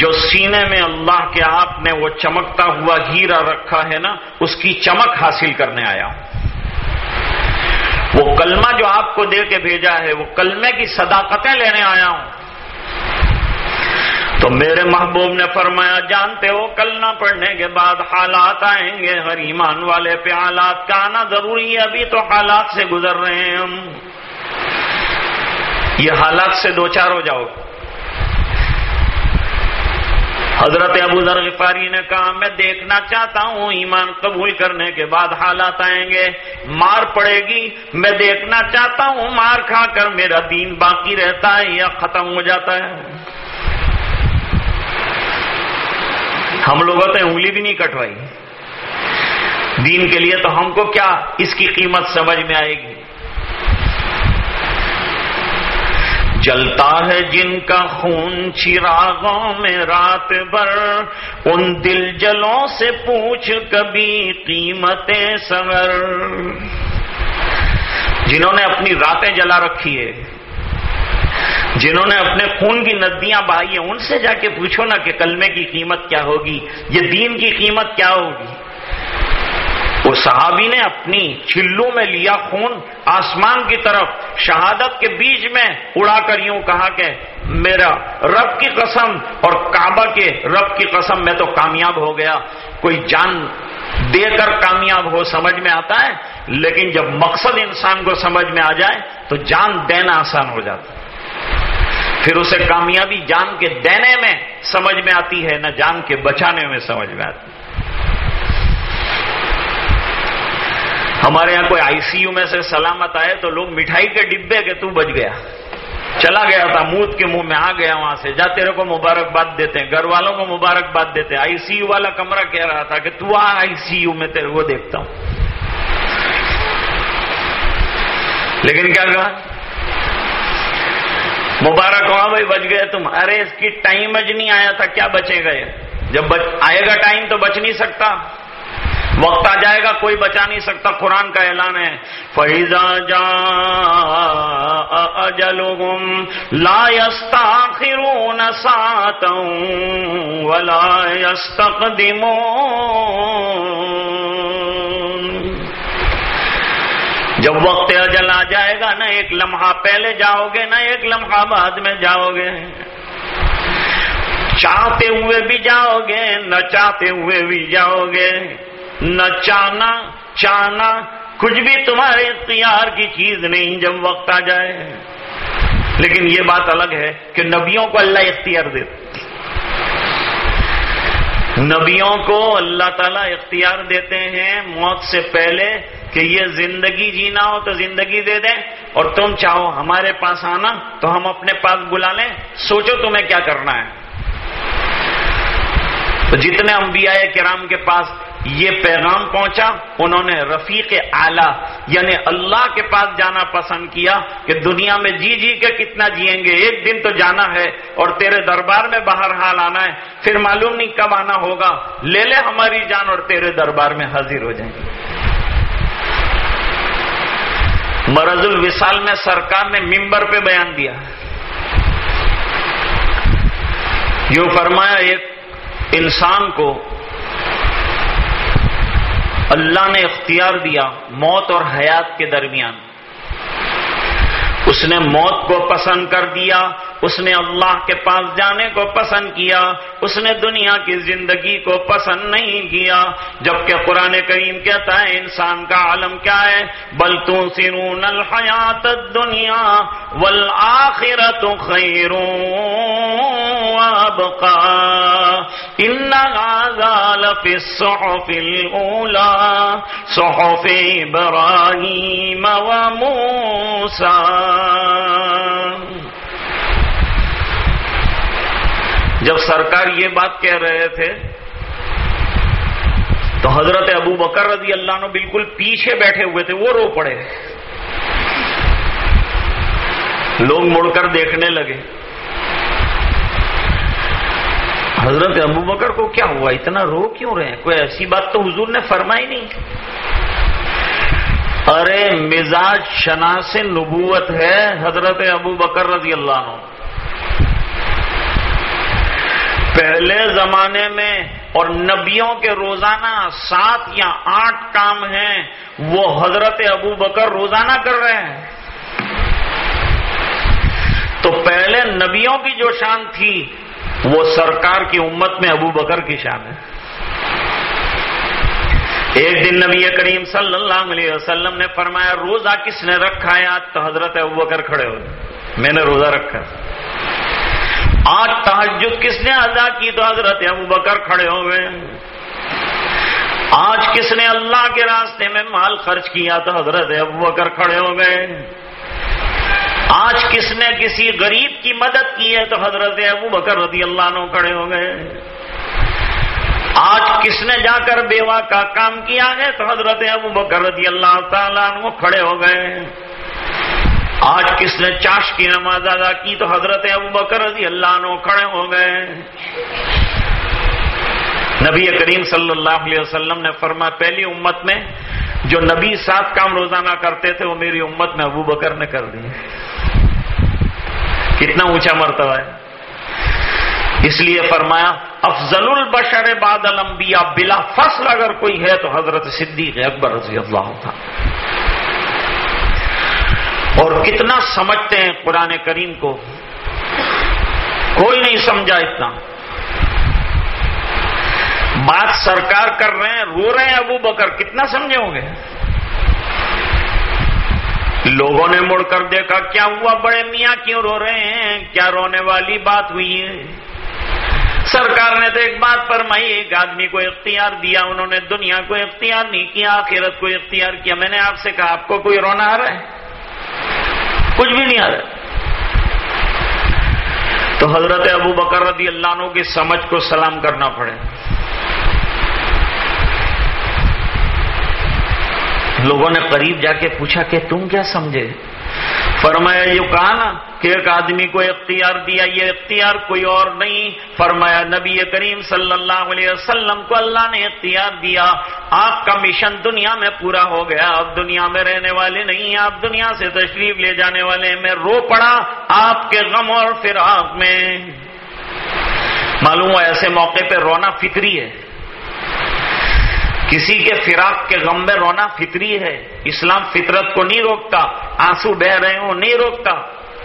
جو سینے میں اللہ کے آپ نے وہ چمکتا ہوا ہیرا رکھا ہے نا، اس کی چمک حاصل کرنے آیا وہ کلمہ جو آپ کو دے کے بھیجا ہے، وہ کلمے کی صداقتیں لینے آیا ہوں۔ تو میرے محبوب نے فرمایا، جانتے ہو کلمہ پڑھنے کے بعد حالات آئیں گے، ہر ایمان والے پہ حالات کا آنا ضروری ہے۔ ابھی تو حالات سے گزر رہے ہیں ہم۔ یہ حالات سے دو چار ہو جاؤ۔ حضرت ابو ذر غفاری نے کہا، میں دیکھنا چاہتا ہوں، ایمان قبول کرنے کے بعد حالات آئیں گے۔ مار پڑے گی۔ میں دیکھنا چاہتا ہوں، مار کھا کر میرا دین باقی رہتا ہے یا ختم ہو جاتا ہے۔ ہم لوگوں نے انگلی بھی نہیں کٹوائی۔ دین کے لیے تو ہم کو کیا اس کی قیمت سمجھ میں آئے گی؟ جلتا ہے جن کا خون چراغوں میں رات بھر۔ ان دل جلوں سے پوچھ کبھی قیمتیں سور جنہوں نے اپنی راتیں جلا رکھی ہے، جنہوں نے اپنے خون کی ندیاں بہائی ہیں، ان سے جا کے پوچھو نا کہ کلمے کی قیمت کیا ہوگی، یہ دین کی قیمت کیا ہوگی؟ وہ صحابی نے اپنی چلو میں لیا خون آسمان کی طرف، شہادت کے بیچ میں اڑا کر یوں کہا کہ میرا رب کی قسم اور کعبہ کے رب کی قسم میں تو کامیاب ہو گیا۔ کوئی جان دے کر کامیاب ہو سمجھ میں آتا ہے، لیکن جب مقصد انسان کو سمجھ میں آ جائے تو جان دینا آسان ہو جاتا ہے۔ پھر اسے کامیابی جان کے دینے میں سمجھ میں آتی ہے، نہ جان کے بچانے میں سمجھ میں آتی ہے۔ ہمارے یہاں کوئی آئی سی یو میں سے سلامت آئے تو لوگ مٹھائی کے ڈبے کے تو بچ گیا۔ چلا گیا تھا، موت کے منہ میں آ گیا وہاں سے۔ جا، تیرے کو مبارکباد دیتے ہیں۔ گھر والوں کو مبارکباد دیتے ہیں۔ آئی سی یو والا کمرہ کہہ رہا تھا کہ تو آ آئی سی یو میں تیرے کو دیکھتا ہوں۔ لیکن کیا کہا؟ مبارک ہوا، بھائی، بچ گئے تم۔ ارے، اس کی ٹائم اج نہیں آیا تھا، کیا بچے گا جب آئے گا ٹائم تو بچ نہیں سکتا۔ وقت آ جائے گا، کوئی بچا نہیں سکتا، قرآن کا اعلان ہے۔ فیضا جا اجل لا يستاخرون سات ولا يستقدمون۔ جب وقت اجل آ جائے گا، نہ ایک لمحہ پہلے جاؤ گے، نہ ایک لمحہ بعد میں جاؤ گے۔ چاہتے ہوئے بھی جاؤ گے، نہ چاہتے ہوئے بھی جاؤ گے۔ نہ چانا چانا کچھ بھی تمہارے اختیار کی چیز نہیں جب وقت آ جائے۔ لیکن یہ بات الگ ہے کہ نبیوں کو اللہ اختیار دیتے نبیوں کو اللہ تعالیٰ اختیار دیتے ہیں موت سے پہلے کہ یہ زندگی جینا ہو تو زندگی دے دیں۔ اور تم چاہو ہمارے پاس آنا تو ہم اپنے پاس بلا لیں۔ سوچو تمہیں کیا کرنا ہے۔ تو جتنے انبیاء کرام کے پاس یہ پیغام پہنچا، انہوں نے رفیق اعلی یعنی اللہ کے پاس جانا پسند کیا کہ دنیا میں جی جی کے کتنا جیئیں گے، ایک دن تو جانا ہے اور تیرے دربار میں باہر حال آنا ہے، پھر معلوم نہیں کب آنا ہوگا، لے لے ہماری جان اور تیرے دربار میں حاضر ہو جائیں گے۔ مرض الوصال میں سرکار نے ممبر پہ بیان دیا۔ یوں فرمایا، ایک انسان کو اللہ نے اختیار دیا موت اور حیات کے درمیان۔ اس نے موت کو پسند کر دیا اس نے اللہ کے پاس جانے کو پسند کیا، اس نے دنیا کی زندگی کو پسند نہیں کیا۔ جبکہ قرآن کریم کہتا ہے، انسان کا عالم کیا ہے؟ بل تو سرون الحیات دنیا ول آخرت خیروں الصحف الاولى صحف ابراهيم وموسى جب سرکار یہ بات کہہ رہے تھے، تو حضرت ابو بکر رضی اللہ عنہ بالکل پیچھے بیٹھے ہوئے تھے، وہ رو پڑے۔ لوگ مڑ کر دیکھنے لگے۔ حضرت ابو بکر کو کیا ہوا؟ اتنا رو کیوں رہے کوئی ایسی بات تو حضور نے فرمائی نہیں۔ ارے، مزاج شناس نبوت ہے، حضرت ابو بکر رضی اللہ عنہ۔ پہلے زمانے میں اور نبیوں کے روزانہ سات یا آٹھ کام ہیں، وہ حضرت ابو بکر روزانہ کر رہے ہیں۔ تو پہلے نبیوں کی جو شان تھی، وہ سرکار کی امت میں ابو بکر کی شان ہے۔ ایک دن نبی کریم صلی اللہ علیہ وسلم نے فرمایا، روزہ کس نے رکھا ہے؟ آج تو حضرت ابو بکر کھڑے ہوئے میں نے روزہ رکھا آج تحجد کس نے ادا کی تو حضرت ابو بکر کھڑے ہو گئے آج کس نے اللہ کے راستے میں مال خرچ کیا تو حضرت ابو بکر کھڑے ہو گئے آج کس نے کسی غریب کی مدد کی ہے تو حضرت ابو بکر رضی اللہ عنہ کھڑے ہو گئے آج کس نے جا کر بیوہ کا کام کیا ہے تو حضرت ابو بکر رضی اللہ تعالیٰ عنہ کھڑے ہو گئے آج کس نے چاش کی نماز ادا کی تو حضرت ابو بکر رضی اللہ عنہ کھڑے ہو گئے۔ نبی کریم صلی اللہ علیہ وسلم نے فرما پہلی امت میں جو نبی سات کام روزانہ کرتے تھے، وہ میری امت میں ابو بکر نے کر دیے کتنا اونچا مرتبہ ہے۔ اس لیے فرمایا، افضل البشر بعد الانبیاء بلا فصل اگر کوئی ہے تو حضرت صدیق اکبر رضی اللہ تھا اور کتنا سمجھتے ہیں قرآن کریم کو کوئی نہیں سمجھا اتنا بات سرکار کر رہے ہیں، رو رہے ہیں ابو بکر، کتنا سمجھے ہوں گے؟ لوگوں نے مڑ کر دیکھا، کیا ہوا بڑے میاں کیوں رو رہے ہیں؟ کیا رونے والی بات ہوئی ہے؟ سرکار نے تو ایک بات فرمائی، ایک آدمی کو اختیار دیا، انہوں نے دنیا کو اختیار نہیں کیا، آخرت کو اختیار کیا۔ میں نے آپ سے کہا، آپ کو کوئی رونا آ رہا ہے؟ کچھ بھی نہیں آ رہا۔ تو حضرت ابو بکر رضی اللہ عنہ کی سمجھ کو سلام کرنا پڑے۔ لوگوں نے قریب جا کے پوچھا کہ تم کیا سمجھے؟ فرمایا یہ کہا نا کہ ایک آدمی کو اختیار دیا، یہ اختیار کوئی اور نہیں۔ فرمایا، نبی کریم صلی اللہ علیہ وسلم کو اللہ نے اختیار دیا۔ آپ کا مشن دنیا میں پورا ہو گیا۔ اب دنیا میں رہنے والے نہیں آپ دنیا سے تشریف لے جانے والے میں رو پڑا آپ کے غم اور فراق میں۔ معلوم ہوا، ایسے موقع پہ رونا فکری ہے۔ کسی کے فراق کے غم میں رونا فطری ہے۔ اسلام فطرت کو نہیں روکتا، آنسو بہ رہے ہو نہیں روکتا۔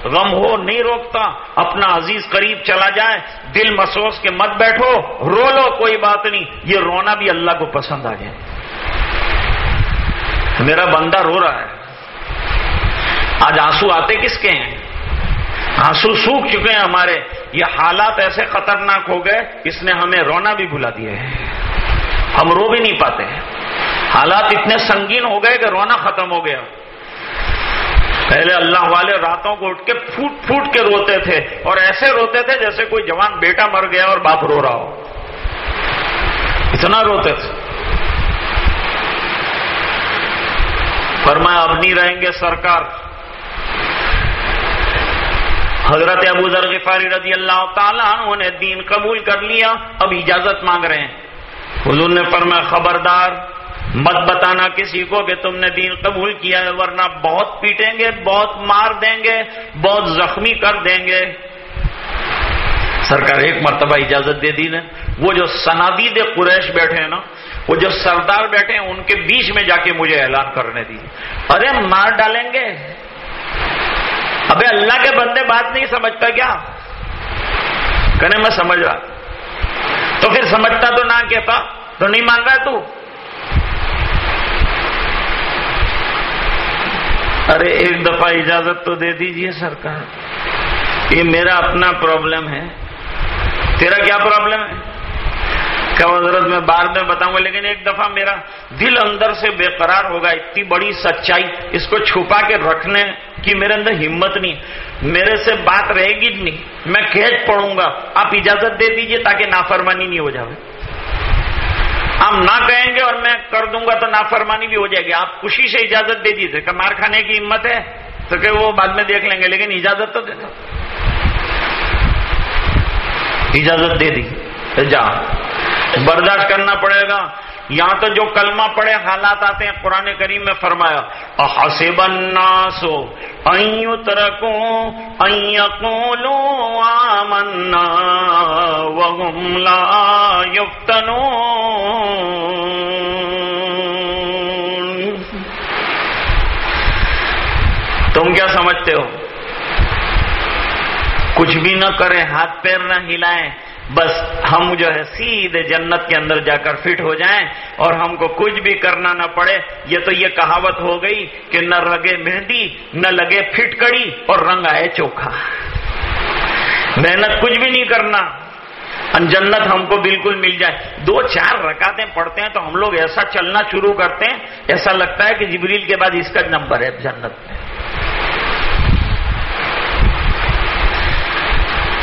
غم ہو، نہیں روکتا۔ اپنا عزیز قریب چلا جائے۔ دل محسوس کے مت بیٹھو، رو لو، کوئی بات نہیں۔ یہ رونا بھی اللہ کو پسند آ جائے۔ میرا بندہ رو رہا ہے۔ آج آنسو آتے کس کے ہیں؟ آنسو سوکھ چکے ہیں ہمارے۔ یہ حالات ایسے خطرناک ہو گئے، اس نے ہمیں رونا بھی بھلا دیا ہے۔ ہم رو بھی نہیں پاتے حالات اتنے سنگین ہو گئے کہ رونا ختم ہو گیا۔ پہلے اللہ والے راتوں کو اٹھ کے پھوٹ پھوٹ کے روتے تھے اور ایسے روتے تھے جیسے کوئی جوان بیٹا مر گیا اور باپ رو رہا ہو۔ اتنا روتے تھے۔ فرمایا، اب نہیں رہیں گے سرکار۔ حضرت ابو ذر غفاری رضی اللہ تعالیٰ انہوں نے دین قبول کر لیا، اب اجازت مانگ رہے ہیں۔ حضور نے فرمایا، خبردار، مت بتانا کسی کو کہ تم نے دین قبول کیا ہے، ورنہ بہت پیٹیں گے، بہت مار دیں گے، بہت زخمی کر دیں گے۔ سرکار، ایک مرتبہ اجازت دے دی نا وہ جو سنادید قریش بیٹھے ہیں نا، وہ جو سردار بیٹھے ہیں، ان کے بیچ میں جا کے مجھے اعلان کرنے دی۔ ارے، مار ڈالیں گے۔ ابے اللہ کے بندے بات نہیں سمجھتا کیا؟ کہنے، میں سمجھ رہا۔ تو پھر سمجھتا تو نہ کہتا، تو نہیں مان رہا تو؟ ارے، ایک دفعہ اجازت تو دے دیجیے سرکار۔ یہ میرا اپنا پرابلم ہے۔ تیرا کیا پرابلم ہے؟ کیا حضرت، میں بعد میں بتاؤں گا، لیکن ایک دفعہ میرا دل اندر سے بے قرار ہوگا، اتنی بڑی سچائی، اس کو چھپا کے رکھنے کی میرے اندر ہمت نہیں میرے سے بات رہے گی نہیں۔ میں کھیت پڑوں گا۔ آپ اجازت دے دیجیے تاکہ نافرمانی نہیں ہو جائے آپ نہ کہیں گے اور میں کر دوں گا تو نافرمانی بھی ہو جائے گی۔ آپ خوشی سے اجازت دے دیجیے کہ مار کھانے کی ہمت ہے تو کہ وہ بعد میں دیکھ لیں گے، لیکن اجازت تو دے دو اجازت دے دی جا۔ برداشت کرنا پڑے گا۔ یہاں تو جو کلمہ پڑے حالات آتے ہیں، قرآن کریم میں فرمایا حسب الناس ایو ترکو ایقولو آمنا وهم لا یفتنون. تم کیا سمجھتے ہو؟ کچھ بھی نہ کریں، ہاتھ پیر نہ ہلائیں۔ بس ہم جو ہے سیدھے جنت کے اندر جا کر فٹ ہو جائیں اور ہم کو کچھ بھی کرنا نہ پڑے۔ یہ تو یہ کہاوت ہو گئی کہ نہ لگے مہندی، نہ لگے فٹ کڑی اور رنگ آئے چوکھا۔ محنت کچھ بھی نہیں کرنا۔ جنت ہم کو بالکل مل جائے۔ دو چار رکاتیں پڑھتے ہیں تو ہم لوگ ایسا چلنا شروع کرتے ہیں، ایسا لگتا ہے کہ جبریل کے بعد اس کا نمبر ہے جنت میں۔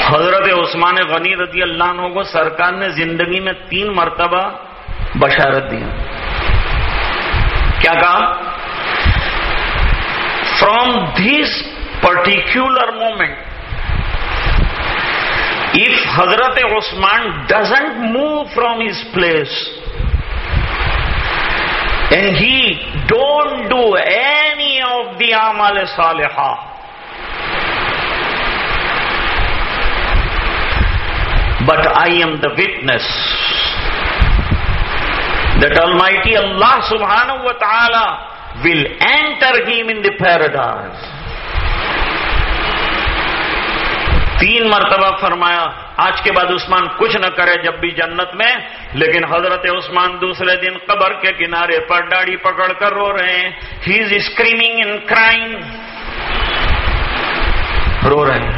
حضرت عثمان غنی رضی اللہ عنہ کو سرکار نے زندگی میں تین مرتبہ بشارت دی۔ کیا کہا؟ From this particular moment of Hazrat Usman doesn't move from his place and he don't do any of the آمال صالحہ But I am the witness that Almighty Allah subhanahu wa ta'ala will enter him in the paradise. تین مرتبہ فرمایا، آج کے بعد عثمان کچھ نہ کرے جب بھی جنت میں، لیکن حضرت عثمان دوسرے دن قبر کے کنارے پر ڈاڑی پکڑ کر رو رہے ہیں۔ ہی از اسکریمنگ ان کرائم رو رہے ہیں۔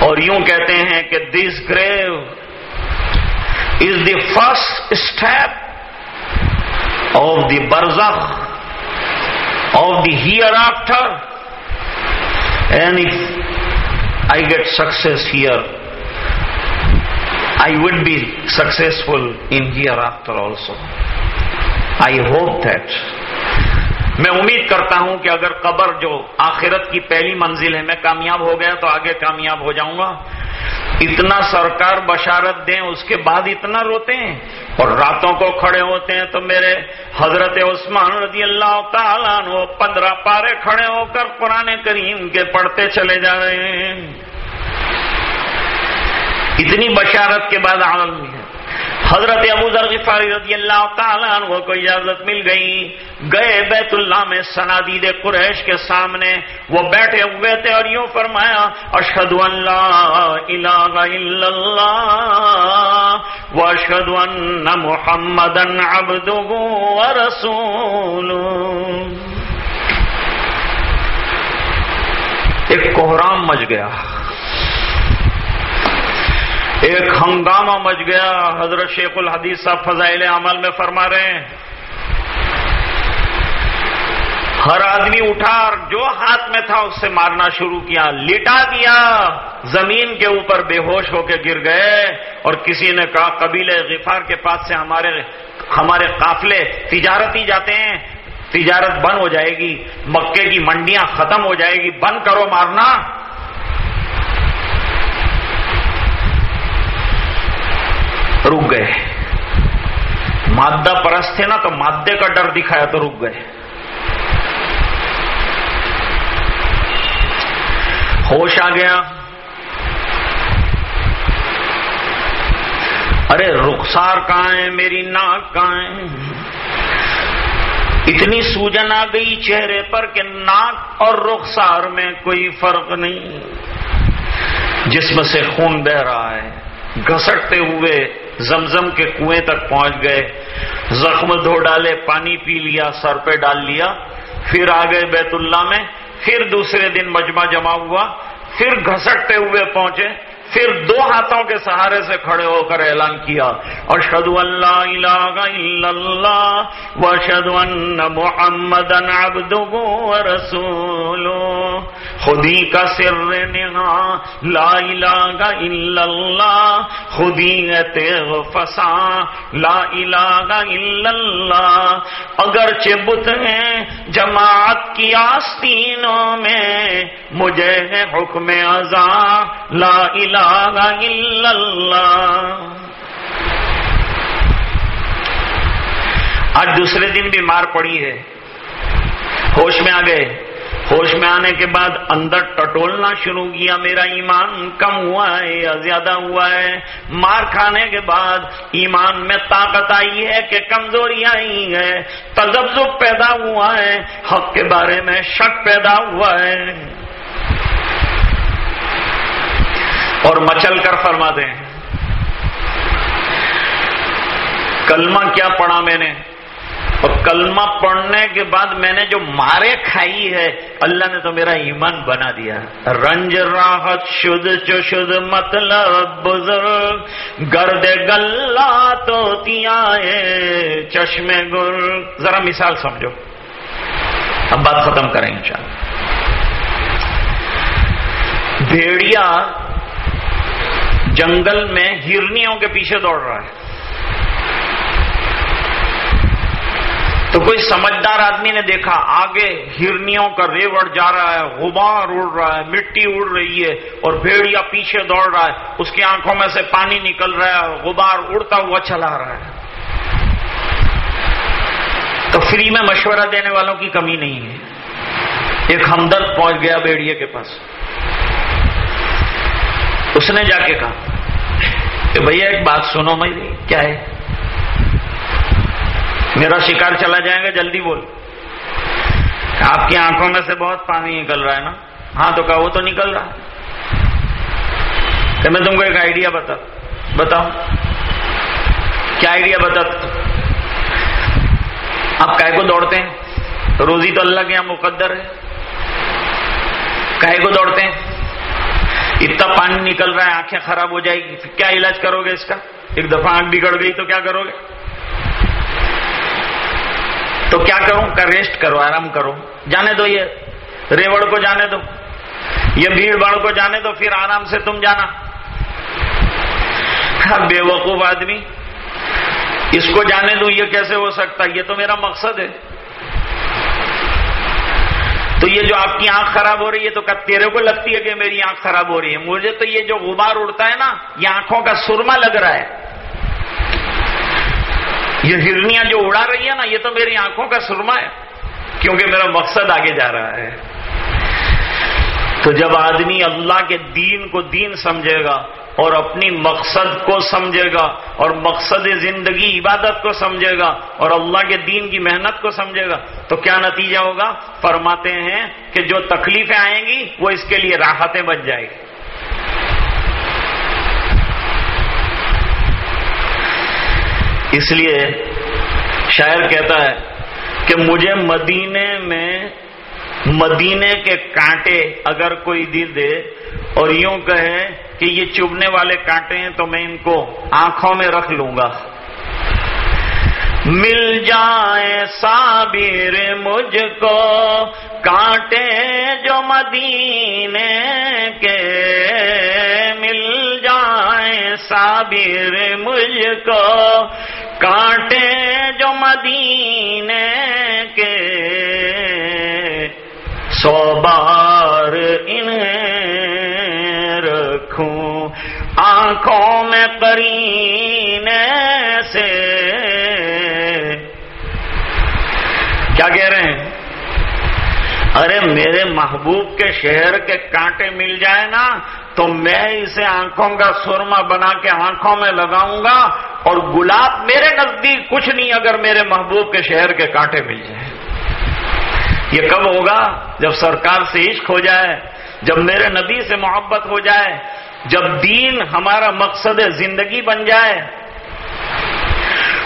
اور یوں کہتے ہیں کہ this grave is the first step of the برزخ of the hereafter and if I get success here I would be successful in hereafter also I hope that میں امید کرتا ہوں کہ اگر قبر جو آخرت کی پہلی منزل ہے، میں کامیاب ہو گیا تو آگے کامیاب ہو جاؤں گا۔ اتنا سرکار بشارت دیں، اس کے بعد اتنا روتے ہیں۔ اور راتوں کو کھڑے ہوتے ہیں تو میرے حضرت عثمان رضی اللہ تعالیٰ وہ پندرہ پارے کھڑے ہو کر قرآن کریم کے پڑھتے چلے جا رہے ہیں۔ اتنی بشارت کے بعد عالم حضرت ابو ذر غفاری رضی اللہ تعالیٰ عنہ کو اجازت مل گئی۔ گئے بیت اللہ میں سنادید قریش کے سامنے۔ وہ بیٹھے ہوئے تھے اور یوں فرمایا، اشہد اللہ الہ الا اللہ و ان محمد عبدہ و رسول ایک کوہرام مچ گیا۔ ایک ہنگامہ مچ گیا، حضرت شیخ الحدیث صاحب فضائل عمل میں فرما رہے ہیں۔ ہر آدمی اٹھا اور جو ہاتھ میں تھا اس سے مارنا شروع کیا، لٹا دیا۔ زمین کے اوپر بے ہوش ہو کے گر گئے اور کسی نے کہا قبیلے غفار کے پاس سے ہمارے ہمارے قافلے تجارتی جاتے ہیں، تجارت بند ہو جائے گی، مکے کی منڈیاں ختم ہو جائے گی، بند کرو مارنا۔ رک گئے۔ مادہ پرست تھے نا تو مادے کا ڈر دکھایا تو رک گئے۔ ہوش آ گیا۔ ارے رخسار کہاں ہے؟ میری ناک کہاں ہے؟ اتنی سوجن آ گئی چہرے پر کہ ناک اور رخسار میں کوئی فرق نہیں۔ جسم سے خون بہ رہا ہے۔ گھسٹتے ہوئے زمزم کے کنویں تک پہنچ گئے۔ زخم دھو ڈالے، پانی پی لیا، سر پہ ڈال لیا۔ پھر آ گئے بیت اللہ میں۔ پھر دوسرے دن مجمع جمع ہوا۔ پھر گھسٹتے ہوئے پہنچے۔ پھر دو ہاتھوں کے سہارے سے کھڑے ہو کر اعلان کیا اشد اللہ الہ الا اللہ واشد ان محمد رسول خودی کا سر نہا لا الہ الا اللہ۔ خودی تیغ فسا لا الہ الا اللہ۔ اگرچہ بت ہیں جماعت کی آستینوں میں، مجھے ہے حکم ازا لا الہ الا اللہ آج دوسرے دن بھی مار پڑی ہے۔ ہوش میں آ گئے۔ ہوش میں آنے کے بعد اندر ٹٹولنا شروع کیا۔ میرا ایمان کم ہوا ہے یا زیادہ ہوا ہے؟ مار کھانے کے بعد ایمان میں طاقت آئی ہے کہ کمزوری آئی ہے؟ تجزب پیدا ہوا ہے۔ حق کے بارے میں شک پیدا ہوا ہے۔ اور مچل کر فرما دیں۔ کلمہ کیا پڑھا میں نے؟ اور کلمہ پڑھنے کے بعد میں نے جو مارے کھائی ہے، اللہ نے تو میرا ایمان بنا دیا۔ رنج راحت شد چو شد مطلب بزرگ، گرد گلا تو چشمے گر ذرا مثال سمجھو۔ اب بات ختم کریں انشاءاللہ۔ بھیڑیا جنگل میں ہرنیوں کے پیچھے دوڑ رہا ہے۔ تو کوئی سمجھدار آدمی نے دیکھا، آگے ہرنیوں کا ریوڑ جا رہا ہے، غبار اڑ رہا ہے، مٹی اڑ رہی ہے اور بھیڑیا پیچھے دوڑ رہا ہے۔ اس کی آنکھوں میں سے پانی نکل رہا ہے، غبار اڑتا ہوا چلا رہا ہے۔ تو فری میں مشورہ دینے والوں کی کمی نہیں ہے۔ ایک ہمدرد پہنچ گیا بیڑیے کے پاس۔ اس نے جا کے کہا کہ بھیا ایک بات سنو میری کیا ہے؟ میرا شکار چلا جائے گا، جلدی بول۔ آپ کی آنکھوں میں سے بہت پانی نکل رہا ہے نا؟ ہاں تو کہا، وہ تو نکل رہا۔ کہ میں تم کو ایک آئیڈیا بتا بتاؤ کیا آئیڈیا بتا؟ آپ کائے کو دوڑتے ہیں؟ روزی تو اللہ کے یہاں مقدر ہے۔ کائے کو دوڑتے ہیں؟ اتنا پانی نکل رہا ہے، آنکھیں خراب ہو جائے گی، کیا علاج کرو گے اس کا؟ ایک دفعہ آنکھ بگڑ گئی تو کیا کرو گے؟ تو کیا کروں؟ کا ریسٹ کرو، آرام کرو۔ جانے دو یہ، ریوڑ کو جانے دو۔ یہ بھیڑ باڑ کو جانے دو، پھر آرام سے تم جانا۔ بے وقوف آدمی؟ اس کو جانے دوں یہ کیسے ہو سکتا؟ یہ تو میرا مقصد ہے۔ تو یہ جو آپ کی آنکھ خراب ہو رہی ہے تو تیرے کو لگتی ہے کہ میری آنکھ خراب ہو رہی ہے مجھے تو یہ جو غبار اڑتا ہے نا، یہ آنکھوں کا سرما لگ رہا ہے۔ یہ ہرنیاں جو اڑا رہی ہیں نا، یہ تو میری آنکھوں کا سرما ہے، کیونکہ میرا مقصد آگے جا رہا ہے۔ تو جب آدمی اللہ کے دین کو دین سمجھے گا اور اپنی مقصد کو سمجھے گا اور مقصد زندگی عبادت کو سمجھے گا اور اللہ کے دین کی محنت کو سمجھے گا، تو کیا نتیجہ ہوگا؟ فرماتے ہیں کہ جو تکلیفیں آئیں گی، وہ اس کے لیے راحتیں بن جائے گی۔ اس لیے شاعر کہتا ہے کہ مجھے مدینے میں مدینے کے کانٹے اگر کوئی دل دے اور یوں کہے کہ یہ چبنے والے کانٹے ہیں تو میں ان کو آنکھوں میں رکھ لوں گا۔ مل جائے صابر مجھ کو کانٹے جو مدینے کے۔ مل جائے صابر مجھ کو کانٹے جو مدینے کے۔ سو بار انہیں رکھوں۔ آنکھوں میں کرینے سے۔ کیا کہہ رہے ہیں؟ ارے میرے محبوب کے شہر کے کانٹے مل جائے نا، تو میں اسے آنکھوں کا سرما بنا کے آنکھوں میں لگاؤں گا اور گلاب میرے نزدیک کچھ نہیں اگر میرے محبوب کے شہر کے کانٹے مل جائیں یہ کب ہوگا؟ جب سرکار سے عشق ہو جائے، جب میرے نبی سے محبت ہو جائے، جب دین ہمارا مقصد زندگی بن جائے۔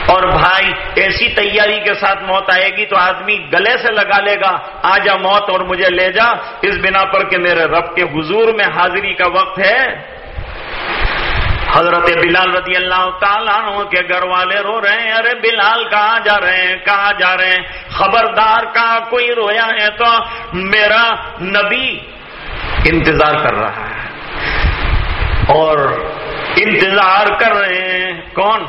اور بھائی، ایسی تیاری کے ساتھ موت آئے گی تو آدمی گلے سے لگا لے گا، آ جا موت اور مجھے لے جا۔ اس بنا پر کہ میرے رب کے حضور میں حاضری کا وقت ہے۔ حضرت بلال رضی اللہ تعالیٰ کے گھر والے رو رہے ہیں۔ ارے بلال، کہاں جا رہے ہیں؟ کہاں جا رہے ہیں؟ خبردار، کہاں کوئی رویا ہے تو میرا نبی انتظار کر رہا ہے۔ اور انتظار کر رہے ہیں۔ کون؟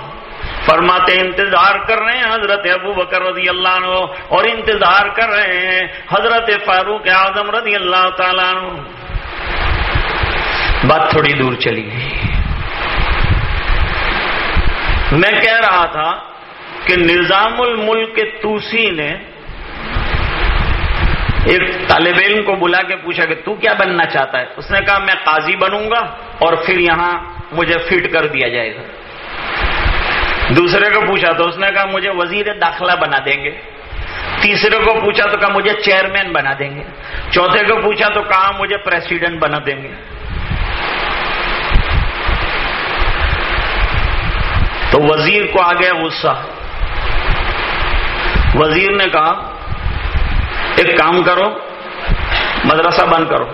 فرماتے انتظار کر رہے ہیں حضرت ابو بکر رضی اللہ عنہ۔ اور انتظار کر رہے ہیں حضرت فاروق اعظم رضی اللہ تعالیٰ عنہ۔ بات تھوڑی دور چلی گئی۔ میں کہہ رہا تھا کہ نظام الملک کے توسی نے ایک طالب علم کو بلا کے پوچھا کہ تو کیا بننا چاہتا ہے؟ اس نے کہا، میں قاضی بنوں گا اور پھر یہاں مجھے فٹ کر دیا جائے گا۔ دوسرے کو پوچھا تو اس نے کہا، مجھے وزیر داخلہ بنا دیں گے۔ تیسرے کو پوچھا تو کہا، مجھے چیئرمین بنا دیں گے۔ چوتھے کو پوچھا تو کہا، مجھے پریسیڈنٹ بنا دیں گے۔ تو وزیر کو آ گیا غصہ۔ وزیر نے کہا، ایک کام کرو، مدرسہ بند کرو۔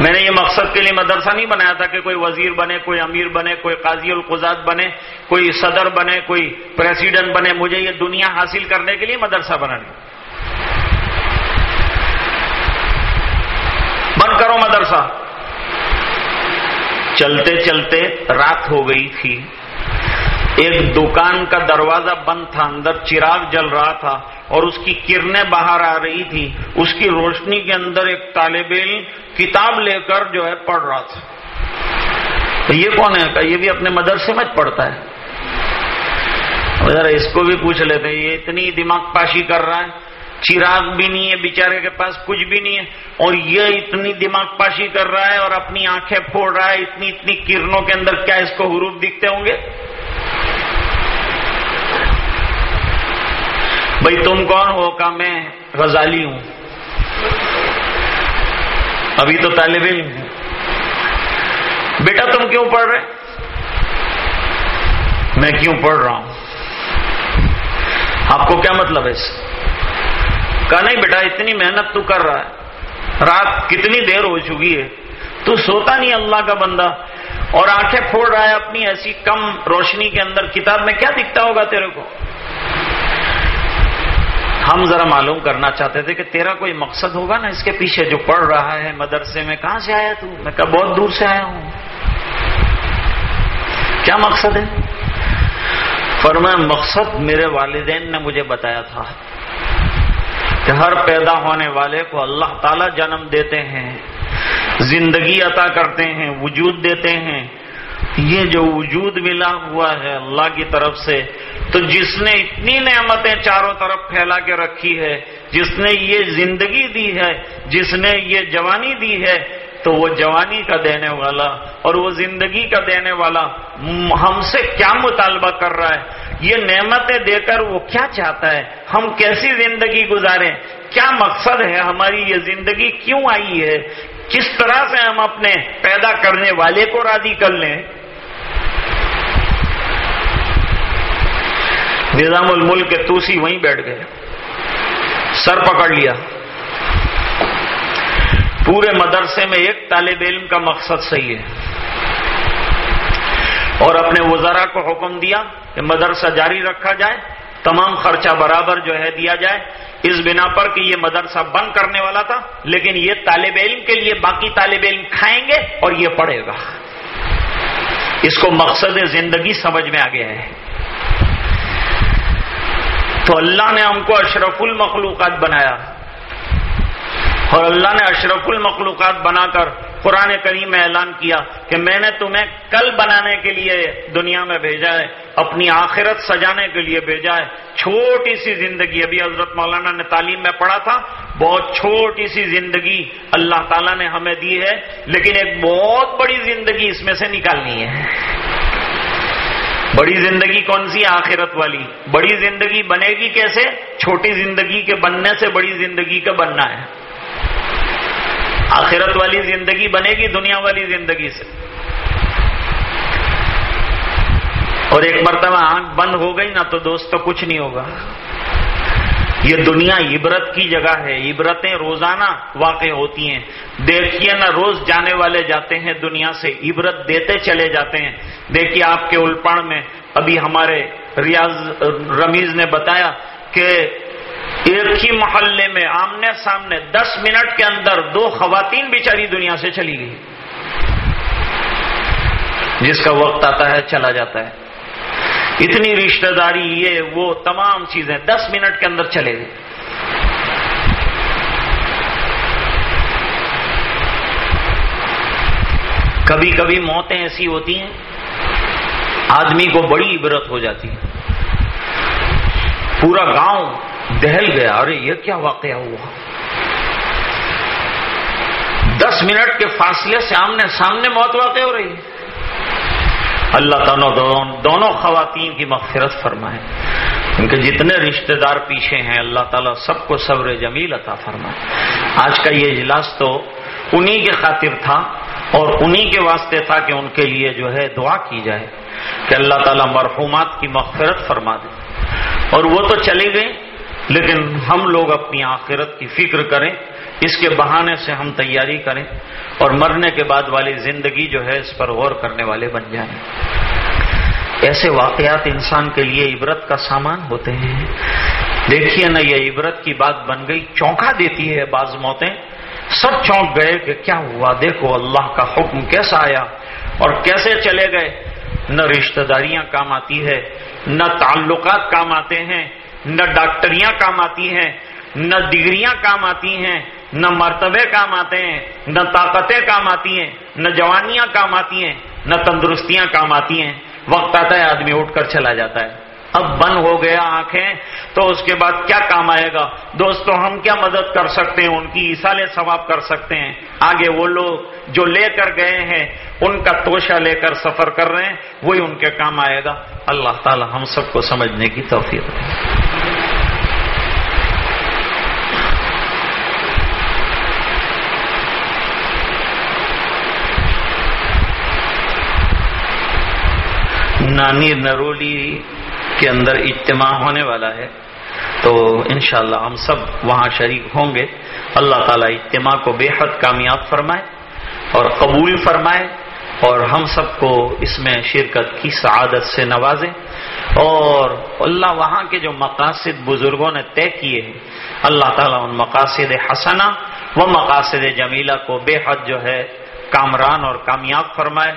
میں نے یہ مقصد کے لیے مدرسہ نہیں بنایا تھا کہ کوئی وزیر بنے، کوئی امیر بنے، کوئی قاضی القزاد بنے، کوئی صدر بنے، کوئی پریسیڈنٹ بنے۔ مجھے یہ دنیا حاصل کرنے کے لیے مدرسہ بنانے بند کرو مدرسہ۔ چلتے چلتے رات ہو گئی تھی۔ ایک دکان کا دروازہ بند تھا، اندر چراغ جل رہا تھا اور اس کی کرنیں باہر آ رہی تھی۔ اس کی روشنی کے اندر ایک طالب علم کتاب لے کر جو ہے پڑھ رہا تھا۔ یہ کون ہے؟ کہ یہ بھی اپنے مدرسے میں پڑھتا ہے۔ ذرا اس کو بھی پوچھ لیتے یہ اتنی دماغ پاشی کر رہا ہے۔ چراغ بھی نہیں ہے، بیچارے کے پاس کچھ بھی نہیں ہے۔ اور یہ اتنی دماغ پاشی کر رہا ہے اور اپنی آنکھیں پھوڑ رہا ہے، اتنی اتنی کرنوں کے اندر کیا اس کو حروف دکھتے ہوں گے؟ بھائی تم کون ہو؟ کا میں غزالی ہوں۔ ابھی تو طالب علم ہوں۔ بیٹا تم کیوں پڑھ رہے؟ میں کیوں پڑھ رہا ہوں؟ آپ کو کیا مطلب ہے اس؟ کہا، نہیں بیٹا، اتنی محنت تو کر رہا ہے۔ رات کتنی دیر ہو چکی ہے۔ تو سوتا نہیں اللہ کا بندہ۔ اور آنکھیں پھوڑ رہا ہے اپنی ایسی کم روشنی کے اندر۔ کتاب میں کیا دکھتا ہوگا تیرے کو؟ ہم ذرا معلوم کرنا چاہتے تھے کہ تیرا کوئی مقصد ہوگا نا اس کے پیچھے جو پڑھ رہا ہے مدرسے میں۔ کہاں سے آیا تو؟ میں کہا، بہت دور سے آیا ہوں۔ کیا مقصد ہے؟ فرمایا، مقصد میرے والدین نے مجھے بتایا تھا۔ کہ ہر پیدا ہونے والے کو اللہ تعالی جنم دیتے ہیں، زندگی عطا کرتے ہیں، وجود دیتے ہیں۔ یہ جو وجود ملا ہوا ہے اللہ کی طرف سے، تو جس نے اتنی نعمتیں چاروں طرف پھیلا کے رکھی ہے، جس نے یہ زندگی دی ہے، جس نے یہ جوانی دی ہے، تو وہ جوانی کا دینے والا اور وہ زندگی کا دینے والا ہم سے کیا مطالبہ کر رہا ہے؟ یہ نعمتیں دے کر وہ کیا چاہتا ہے؟ ہم کیسی زندگی گزاریں؟ کیا مقصد ہے ہماری یہ زندگی؟ کیوں آئی ہے؟ کس طرح سے ہم اپنے پیدا کرنے والے کو راضی کر لیں؟ نظام الملک کے توسی وہیں بیٹھ گئے۔ سر پکڑ لیا۔ پورے مدرسے میں ایک طالب علم کا مقصد صحیح ہے۔ اور اپنے وزراء کو حکم دیا۔ کہ مدرسہ جاری رکھا جائے، تمام خرچہ برابر جو ہے دیا جائے۔ اس بنا پر کہ یہ مدرسہ بند کرنے والا تھا، لیکن یہ طالب علم کے لیے باقی طالب علم کھائیں گے اور یہ پڑھے گا۔ اس کو مقصد زندگی سمجھ میں آ گیا ہے۔ تو اللہ نے ہم کو اشرف المخلوقات بنایا۔ اور اللہ نے اشرف المخلوقات بنا کر قرآن کریم میں اعلان کیا کہ میں نے تمہیں کل بنانے کے لیے دنیا میں بھیجا ہے، اپنی آخرت سجانے کے لیے بھیجا ہے۔ چھوٹی سی زندگی، ابھی حضرت مولانا نے تعلیم میں پڑھا تھا، بہت چھوٹی سی زندگی اللہ تعالیٰ نے ہمیں دی ہے، لیکن ایک بہت بڑی زندگی اس میں سے نکالنی ہے۔ بڑی زندگی کون سی؟ آخرت والی۔ بڑی زندگی بنے گی کیسے؟ چھوٹی زندگی کے بننے سے بڑی زندگی کا بننا ہے۔ آخرت والی زندگی بنے گی، دنیا والی زندگی سے۔ اور ایک مرتبہ آنکھ بند ہو گئی نا تو دوست کچھ نہیں ہوگا۔ یہ دنیا عبرت کی جگہ ہے، عبرتیں روزانہ واقع ہوتی ہیں۔ دیکھیے نا، روز جانے والے جاتے ہیں دنیا سے، عبرت دیتے چلے جاتے ہیں۔ دیکھیے آپ کے الپڑ میں، ابھی ہمارے ریاض رمیز نے بتایا کہ ایک ہی محلے میں آمنے سامنے دس منٹ کے اندر دو خواتین بیچاری دنیا سے چلی گئی۔ جس کا وقت آتا ہے، چلا جاتا ہے۔ اتنی رشتہ داری، یہ، وہ، تمام چیزیں دس منٹ کے اندر چلے گئے کبھی کبھی موتیں ایسی ہوتی ہیں، آدمی کو بڑی عبرت ہو جاتی ہے۔ پورا گاؤں دہل گیا، ارے یہ کیا واقعہ ہوا؟ دس منٹ کے فاصلے سے آمنے سامنے موت واقع ہو رہی ہے۔ اللہ تعالیٰ دونوں خواتین کی مغفرت فرمائے۔ ان کے جتنے رشتہ دار پیچھے ہیں، اللہ تعالیٰ سب کو صبر جمیل عطا فرمائے۔ آج کا یہ اجلاس تو انہی کے خاطر تھا اور انہی کے واسطے تھا کہ ان کے لیے جو ہے دعا کی جائے، کہ اللہ تعالیٰ مرحومات کی مغفرت فرما دے۔ اور وہ تو چلے گئے لیکن ہم لوگ اپنی آخرت کی فکر کریں، اس کے بہانے سے ہم تیاری کریں اور مرنے کے بعد والی زندگی جو ہے اس پر غور کرنے والے بن جائیں۔ ایسے واقعات انسان کے لیے عبرت کا سامان ہوتے ہیں۔ دیکھیے نا، یہ عبرت کی بات بن گئی، چونکا دیتی ہے بعض موتیں۔ سب چونک گئے کہ کیا ہوا؟ دیکھو اللہ کا حکم کیسا آیا اور کیسے چلے گئے۔ نہ رشتہ داریاں کام آتی ہے، نہ تعلقات کام آتے ہیں۔ نہ ڈاکٹریاں کام آتی ہیں، نہ ڈگریاں کام آتی ہیں، نہ مرتبے کام آتے ہیں، نہ طاقتیں کام آتی ہیں، نہ جوانیاں کام آتی ہیں، نہ تندرستیاں کام آتی ہیں۔ وقت آتا ہے، آدمی اٹھ کر چلا جاتا ہے۔ اب بند ہو گیا آنکھیں، تو اس کے بعد کیا کام آئے گا؟ دوستوں ہم کیا مدد کر سکتے ہیں؟ ان کی اصال ثواب کر سکتے ہیں۔ آگے وہ لوگ جو لے کر گئے ہیں، ان کا توشہ لے کر سفر کر رہے ہیں، وہی ان کے کام آئے گا۔ اللہ تعالی ہم سب کو سمجھنے کی توفیق نانی نرولی کے اندر اجتماع ہونے والا ہے، تو انشاءاللہ ہم سب وہاں شریک ہوں گے۔ اللہ تعالیٰ اجتماع کو بے حد کامیاب فرمائے اور قبول فرمائے اور ہم سب کو اس میں شرکت کی سعادت سے نوازے۔ اور اللہ وہاں کے جو مقاصد بزرگوں نے طے کیے ہیں، اللہ تعالیٰ ان مقاصد حسنا و مقاصد جمیلہ کو بے حد جو ہے کامران اور کامیاب فرمائے۔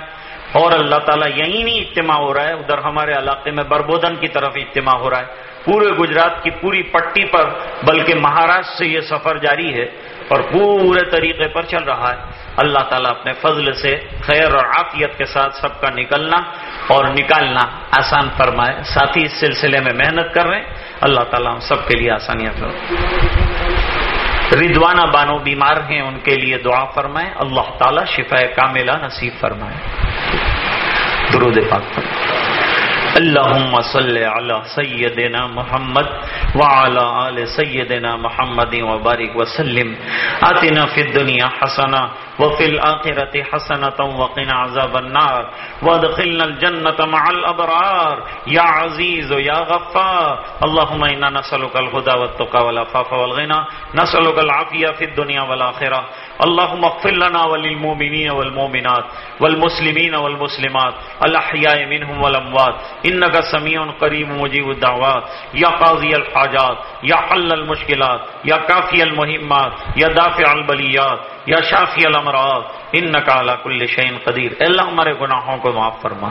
اور اللہ تعالیٰ یہی نہیں اجتماع ہو رہا ہے، ادھر ہمارے علاقے میں بربودن کی طرف اجتماع ہو رہا ہے۔ پورے گجرات کی پوری پٹی پر، بلکہ مہاراشٹر سے یہ سفر جاری ہے اور پورے طریقے پر چل رہا ہے۔ اللہ تعالیٰ اپنے فضل سے، خیر اور عافیت کے ساتھ سب کا نکلنا اور نکالنا آسان فرمائے۔ ساتھ ہی اس سلسلے میں محنت کر رہے ہیں۔ اللہ تعالیٰ ہم سب کے لیے آسانیاں ردوانہ بانو بیمار ہیں، ان کے لیے دعا فرمائیں۔ اللہ تعالیٰ شفا کاملہ نصیب فرمائیں درود پاک۔ فرمائے اللهم صل على سيدنا محمد وعلى آل سيدنا محمد وبارك وسلم. آتنا في الدنيا حسنة وفي الآخرة حسنة وقنا عذاب النار. وادخلنا الجنة مع الأبرار. يا عزيز، يا غفار. اللهم إنا نسألك الهدى والتقى والعفاف والغنى. نسألك العافية في الدنيا والآخرة. اللهم اغفر لنا وللمؤمنين والمؤمنات والمسلمين والمسلمات. الأحياء منهم والأموات. إنك سميع قريب مجيب الدعوات يا قاضي الحاجات يا حل المشكلات يا كافي المهمات يا دافع البليات یا شافی الامراض ان نقال کل شعین قدیر۔ اللہ ہمارے گناہوں کو معاف فرما،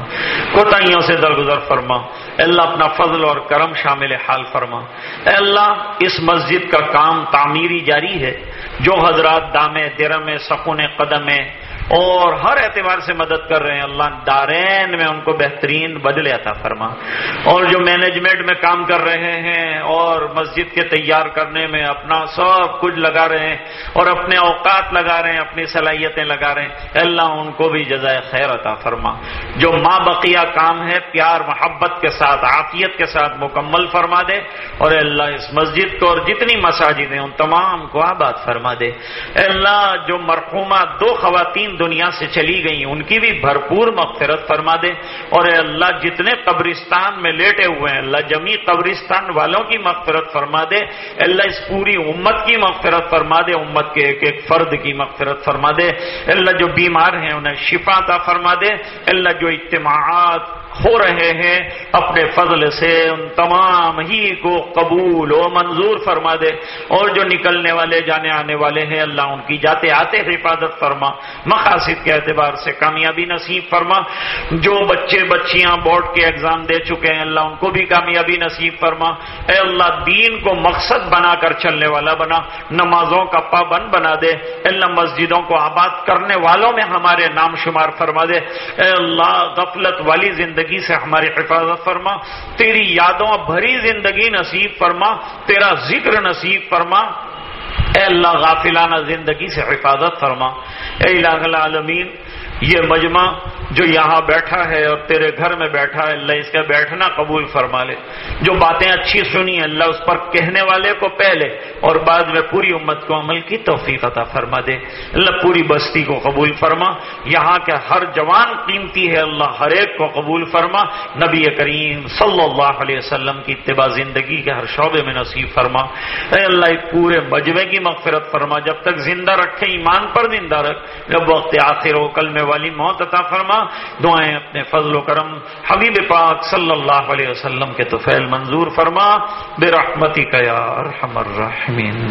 کوتاہیوں سے درگزر فرما۔ اللہ اپنا فضل اور کرم شامل حال فرما۔ اے اللہ اس مسجد کا کام تعمیری جاری ہے، جو حضرات دامے درم سکون قدم اور ہر اعتبار سے مدد کر رہے ہیں۔ اللہ دارین میں ان کو بہترین بدلے عطا فرما۔ اور جو مینجمنٹ میں کام کر رہے ہیں اور مسجد کے تیار کرنے میں اپنا سب کچھ لگا رہے ہیں اور اپنے اوقات لگا رہے ہیں، اپنی صلاحیتیں لگا رہے ہیں۔ اللہ ان کو بھی جزائے خیر عطا فرما۔ جو ماں بقیہ کام ہے، پیار، محبت کے ساتھ، عافیت کے ساتھ مکمل فرما دے۔ اور اللہ اس مسجد کو اور جتنی مساجد ہیں، ان تمام کو آباد فرما دے۔ اللہ جو مرحومہ دو خواتین دنیا سے چلی گئی ان کی بھی بھرپور مغفرت فرما دے اور اے اللہ، جتنے قبرستان میں لیٹے ہوئے ہیں، اللہ جمی قبرستان والوں کی مغفرت فرما دے۔ اللہ، اس پوری امت کی مغفرت فرما دے، امت کے ایک ایک فرد کی مغفرت فرما دے۔ اللہ، جو بیمار ہیں، انہیں شفا تھا فرما دے۔ اللہ، جو اجتماعات ہو رہے ہیں، اپنے فضل سے ان تمام ہی کو قبول و منظور فرما دے۔ اور جو نکلنے والے، جانے آنے والے ہیں، اللہ ان کی جاتے آتے حفاظت فرما۔ مقاصد کے اعتبار سے کامیابی نصیب فرما۔ جو بچے بچیاں بورڈ کے ایگزام دے چکے ہیں، اللہ ان کو بھی کامیابی نصیب فرما۔ اے اللہ، دین کو مقصد بنا کر چلنے والا بنا۔ نمازوں کا پابند بنا دے۔ اللہ، مسجدوں کو آباد کرنے والوں میں ہمارے نام شمار فرما دے۔ اے اللہ، غفلت والی زندگی زندگی سے ہماری حفاظت فرما، تیری یادوں بھری زندگی نصیب فرما، تیرا ذکر نصیب فرما۔ اے اللہ غافلانہ زندگی سے حفاظت فرما۔ اے الہ العالمین یہ مجمع جو یہاں بیٹھا ہے اور تیرے گھر میں بیٹھا ہے، اللہ اس کا بیٹھنا قبول فرما لے۔ جو باتیں اچھی سنی اللہ اس پر کہنے والے کو پہلے اور بعد میں پوری امت کو عمل کی توفیق عطا فرما دے۔ اللہ پوری بستی کو قبول فرما۔ یہاں کے ہر جوان قیمتی ہے، اللہ ہر ایک کو قبول فرما۔ نبی کریم صلی اللہ علیہ وسلم کی اتباع زندگی کے ہر شعبے میں نصیب فرما۔ اے اللہ، ایک پورے مجمے کی مغفرت فرما۔ جب تک زندہ رکھے، ایمان پر زندہ رکھ۔ جب وقت آخر ہو، کل میں والی موت عطا فرما۔ دعائیں اپنے فضل و کرم حبیب پاک صلی اللہ علیہ وسلم کے تو فیل منظور فرما۔ بے رحمتی کا یار ہمر رحمین